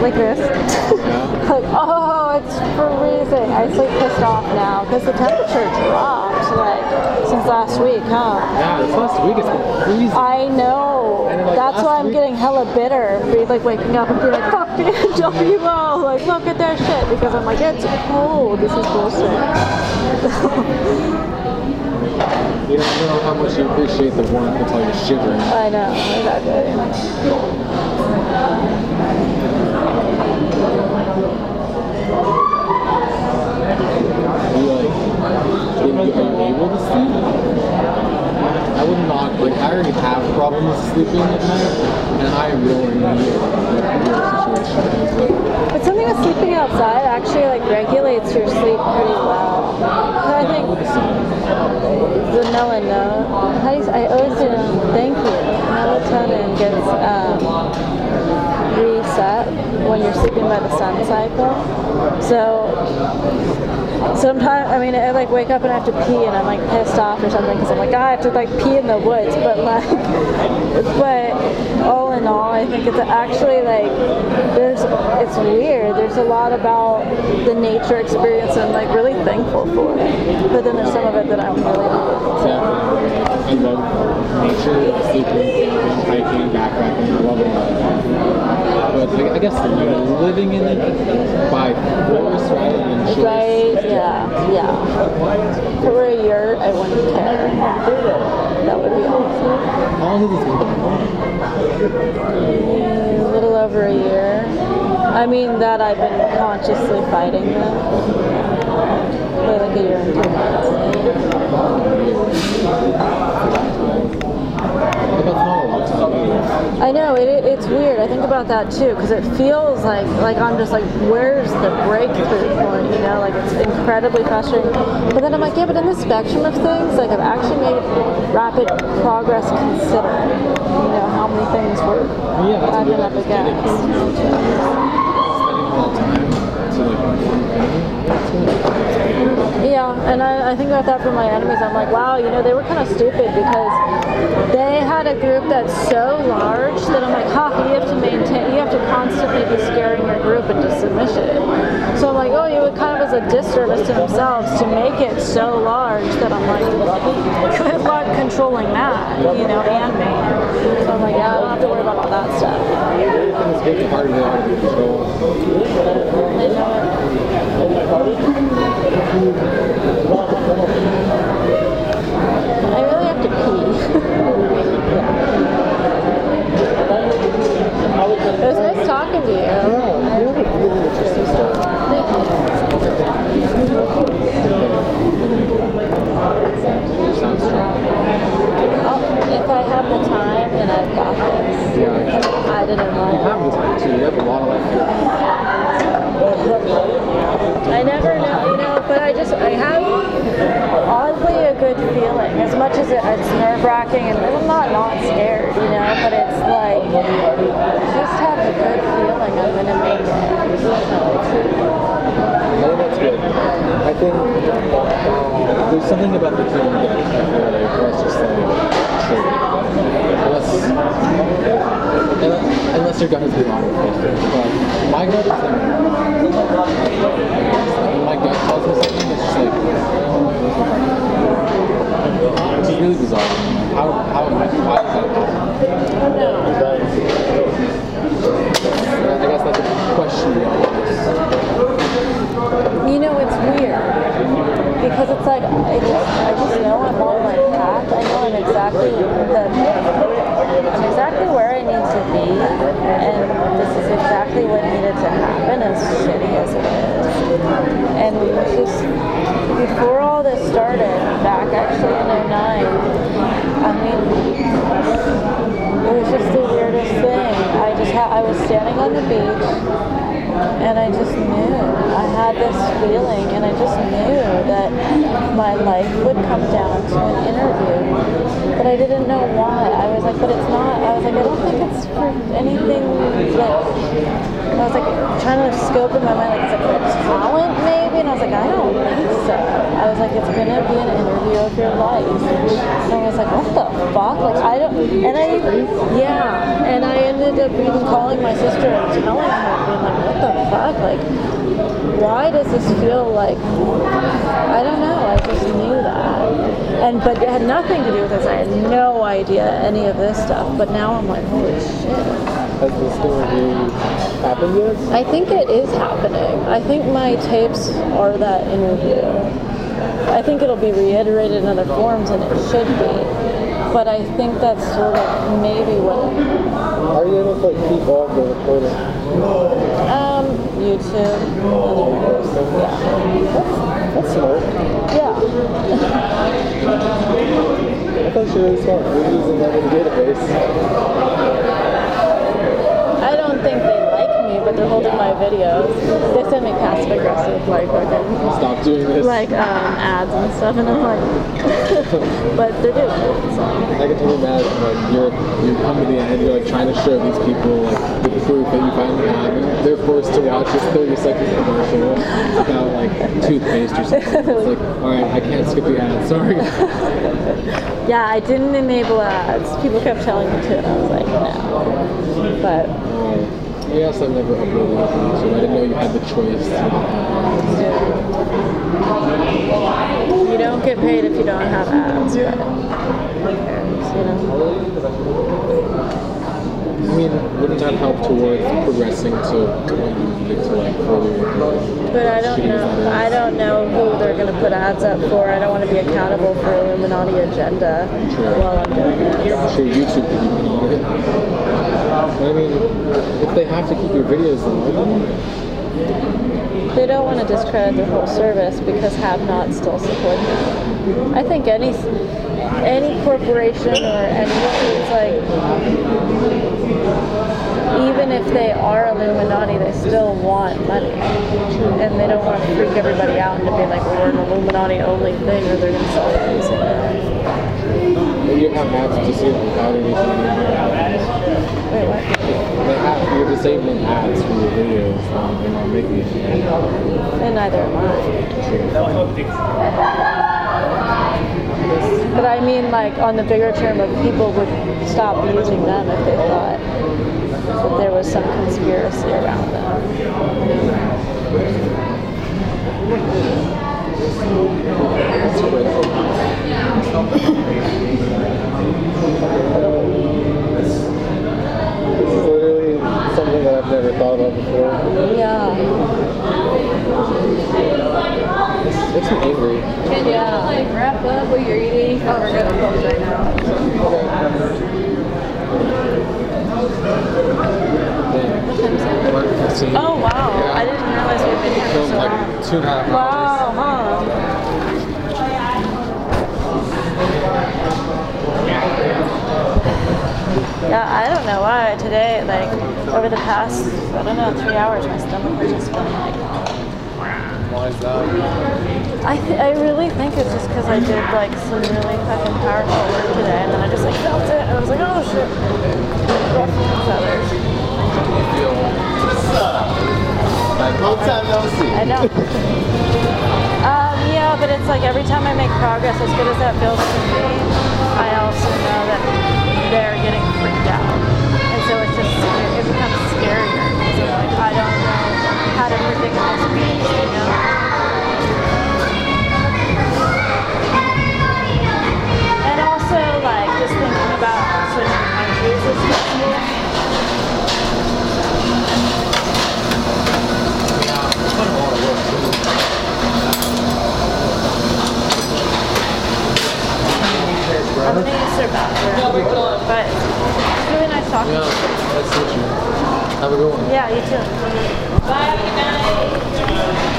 Like this. Yeah. like, oh, it's freezing. I sleep pissed off now because the temperature dropped like since last week, huh? Yeah, this last week it's been freezing. I know. Like, That's why I'm week- getting hella bitter. Be like waking up and be like, fuck BNWO. Like, look at their shit. Because I'm like, it's cold. This is bullshit. You don't know how much you appreciate the warmth until you're shivering. I know. Exactly. You like, if you are able to sleep. I would not like. I already have problems sleeping at night, and I really need situation. But something with sleeping outside actually like regulates your sleep pretty well. I think the melatonin. How do you? I always say thank you. Melatonin gets um, reset when you're sleeping by the sun cycle. So sometimes, I mean, I like wake up and I have to pee, and I'm like pissed off or something because I'm like, "Ah, I have to like pee in the woods. But like, but all in all, I think it's actually like there's it's weird. There's a lot about the nature experience and like really thankful for it. But then there's some of it that I'm really not. Yeah. I love nature, hiking, backpacking. I love that. But like, I guess living in it by force rather than choice. Right? Yeah, yeah. Were a year, I wouldn't care. That would be awesome. How long has this been? A little over a year. I mean that I've been consciously fighting them. For like a year and two months. But I know it, it- it's weird. I think about that too because it feels like like I'm just like, where's the breakthrough point? You know, like it's incredibly frustrating. But then I'm like, yeah, but in the spectrum of things, like I've actually made rapid progress considering, you know, how many things we're Yeah, I've been up good. Yeah, and I, I think about that for my enemies. I'm like, wow, you know, they were kind of stupid because they had a group that's so large that I'm like, ha, you have to maintain, you have to constantly be scaring your group into submission. So I'm like, oh, you would kind of as a disservice to themselves to make it so large that I'm like, good luck controlling that, you know, and me. So I'm like, yeah, I don't have to worry about all that stuff. It was nice talking to you. Oh, if I have the time, then I've got this. Yeah. I didn't You have the time too. You have a lot of life. I never know, you know, but I just, I have oddly a good feeling. As much as it, it's nerve wracking and I'm not not scared, you know, but it's like, I just have a good feeling I'm going to make it. I think that's good. I think there's something about the human that I that's just triggered. Unless, uh, unless, unless your gun with it. But my gut is like, when my gut tells me something, it's just like, it's really bizarre. How, how, why does that? I guess that's a question. You know, it's weird because it's like I just, I just know I'm on my path. I know I'm exactly the, I'm exactly where I need to be, and this is exactly what needed to happen, as shitty as it is. And just before started, back actually in 09, I mean, it was just the weirdest thing. I just had, I was standing on the beach and I just knew. I had this feeling and I just knew that my life would come down to an interview. But I didn't know why. I was like, but it's not. I was like, I don't think it's for anything like I was like trying to scope in my mind like is it talent maybe? And I was like, I don't think so. I was like, it's gonna be an interview of your life. And I was like, what the fuck? Like I don't and I yeah. And I ended ended up even calling my sister and telling her, being like, what the fuck? Like, why does this feel like, I don't know, I just knew that. And, but it had nothing to do with this. I had no idea any of this stuff. But now I'm like, holy shit. Has this review happened yet? I think it is happening. I think my tapes are that interview. I think it'll be reiterated in other forms, and it should be. But I think that's sort of maybe what Are you able to like, keep all the recording? um, YouTube. Yeah. That's smart. Yeah. I thought were really smart. You're using that in the database. I don't think they but they're holding my videos. They send me passive aggressive, like fucking, Stop doing this. like um, ads and stuff, and I'm like, but they're doing it. So. I get totally mad when like you're you come to the end, you're like trying to show these people like the proof that you finally have, and they're forced to watch this 30 second commercial about like toothpaste or something. It's like, all right, I can't skip the ad. Sorry. Yeah, I didn't enable ads. People kept telling me to, and I was like, no. But I guess I've never uploaded anything, so I didn't know you had the choice. To you don't get paid if you don't have ads. Cares, you know? I mean, wouldn't that help towards progressing to when you to like further? But I don't know. I don't know who they're going to put ads up for. I don't want to be accountable for Illuminati agenda while I'm doing this. Sure YouTube could be on it. I mean, if they have to keep your videos, then They don't want to discredit their whole service because have-nots still support them. I think any any corporation or anyone like, even if they are Illuminati, they still want money, and they don't want to freak everybody out into being like, we're an Illuminati only thing, or they're going to using it. You have ads to see without anything. Wait, what? They have, you're disabling ads for your videos. Um, they're not making it. And neither am I. But I mean, like, on the bigger term of people would stop using them if they thought that there was some conspiracy around them. That's crazy. This is literally something that I've never thought about before. Yeah. Me angry. Yeah. Like wrap up what you're eating. Oh, we're gonna right now. 15. Oh, wow. I didn't realize we'd been here for so long. like two and a half hours. Wow, huh? Yeah, I don't know why today, like over the past, I don't know, three hours, my stomach was just feeling like. Why is that? I th- I really think it's just because I did like some really fucking powerful work today, and then I just like felt it, and I was like, oh shit. I know. um, yeah, but it's like every time I make progress, as good as that feels to me, I also know that they're getting freaked out, scarier I'm like I don't know how to predict this beast, you know. And also like just thinking about switching countries is stressful. I'm gonna use their bathroom, but it's really nice talking Yeah, to you. That's such a. Have a good one. Yeah, you too. Bye, good night.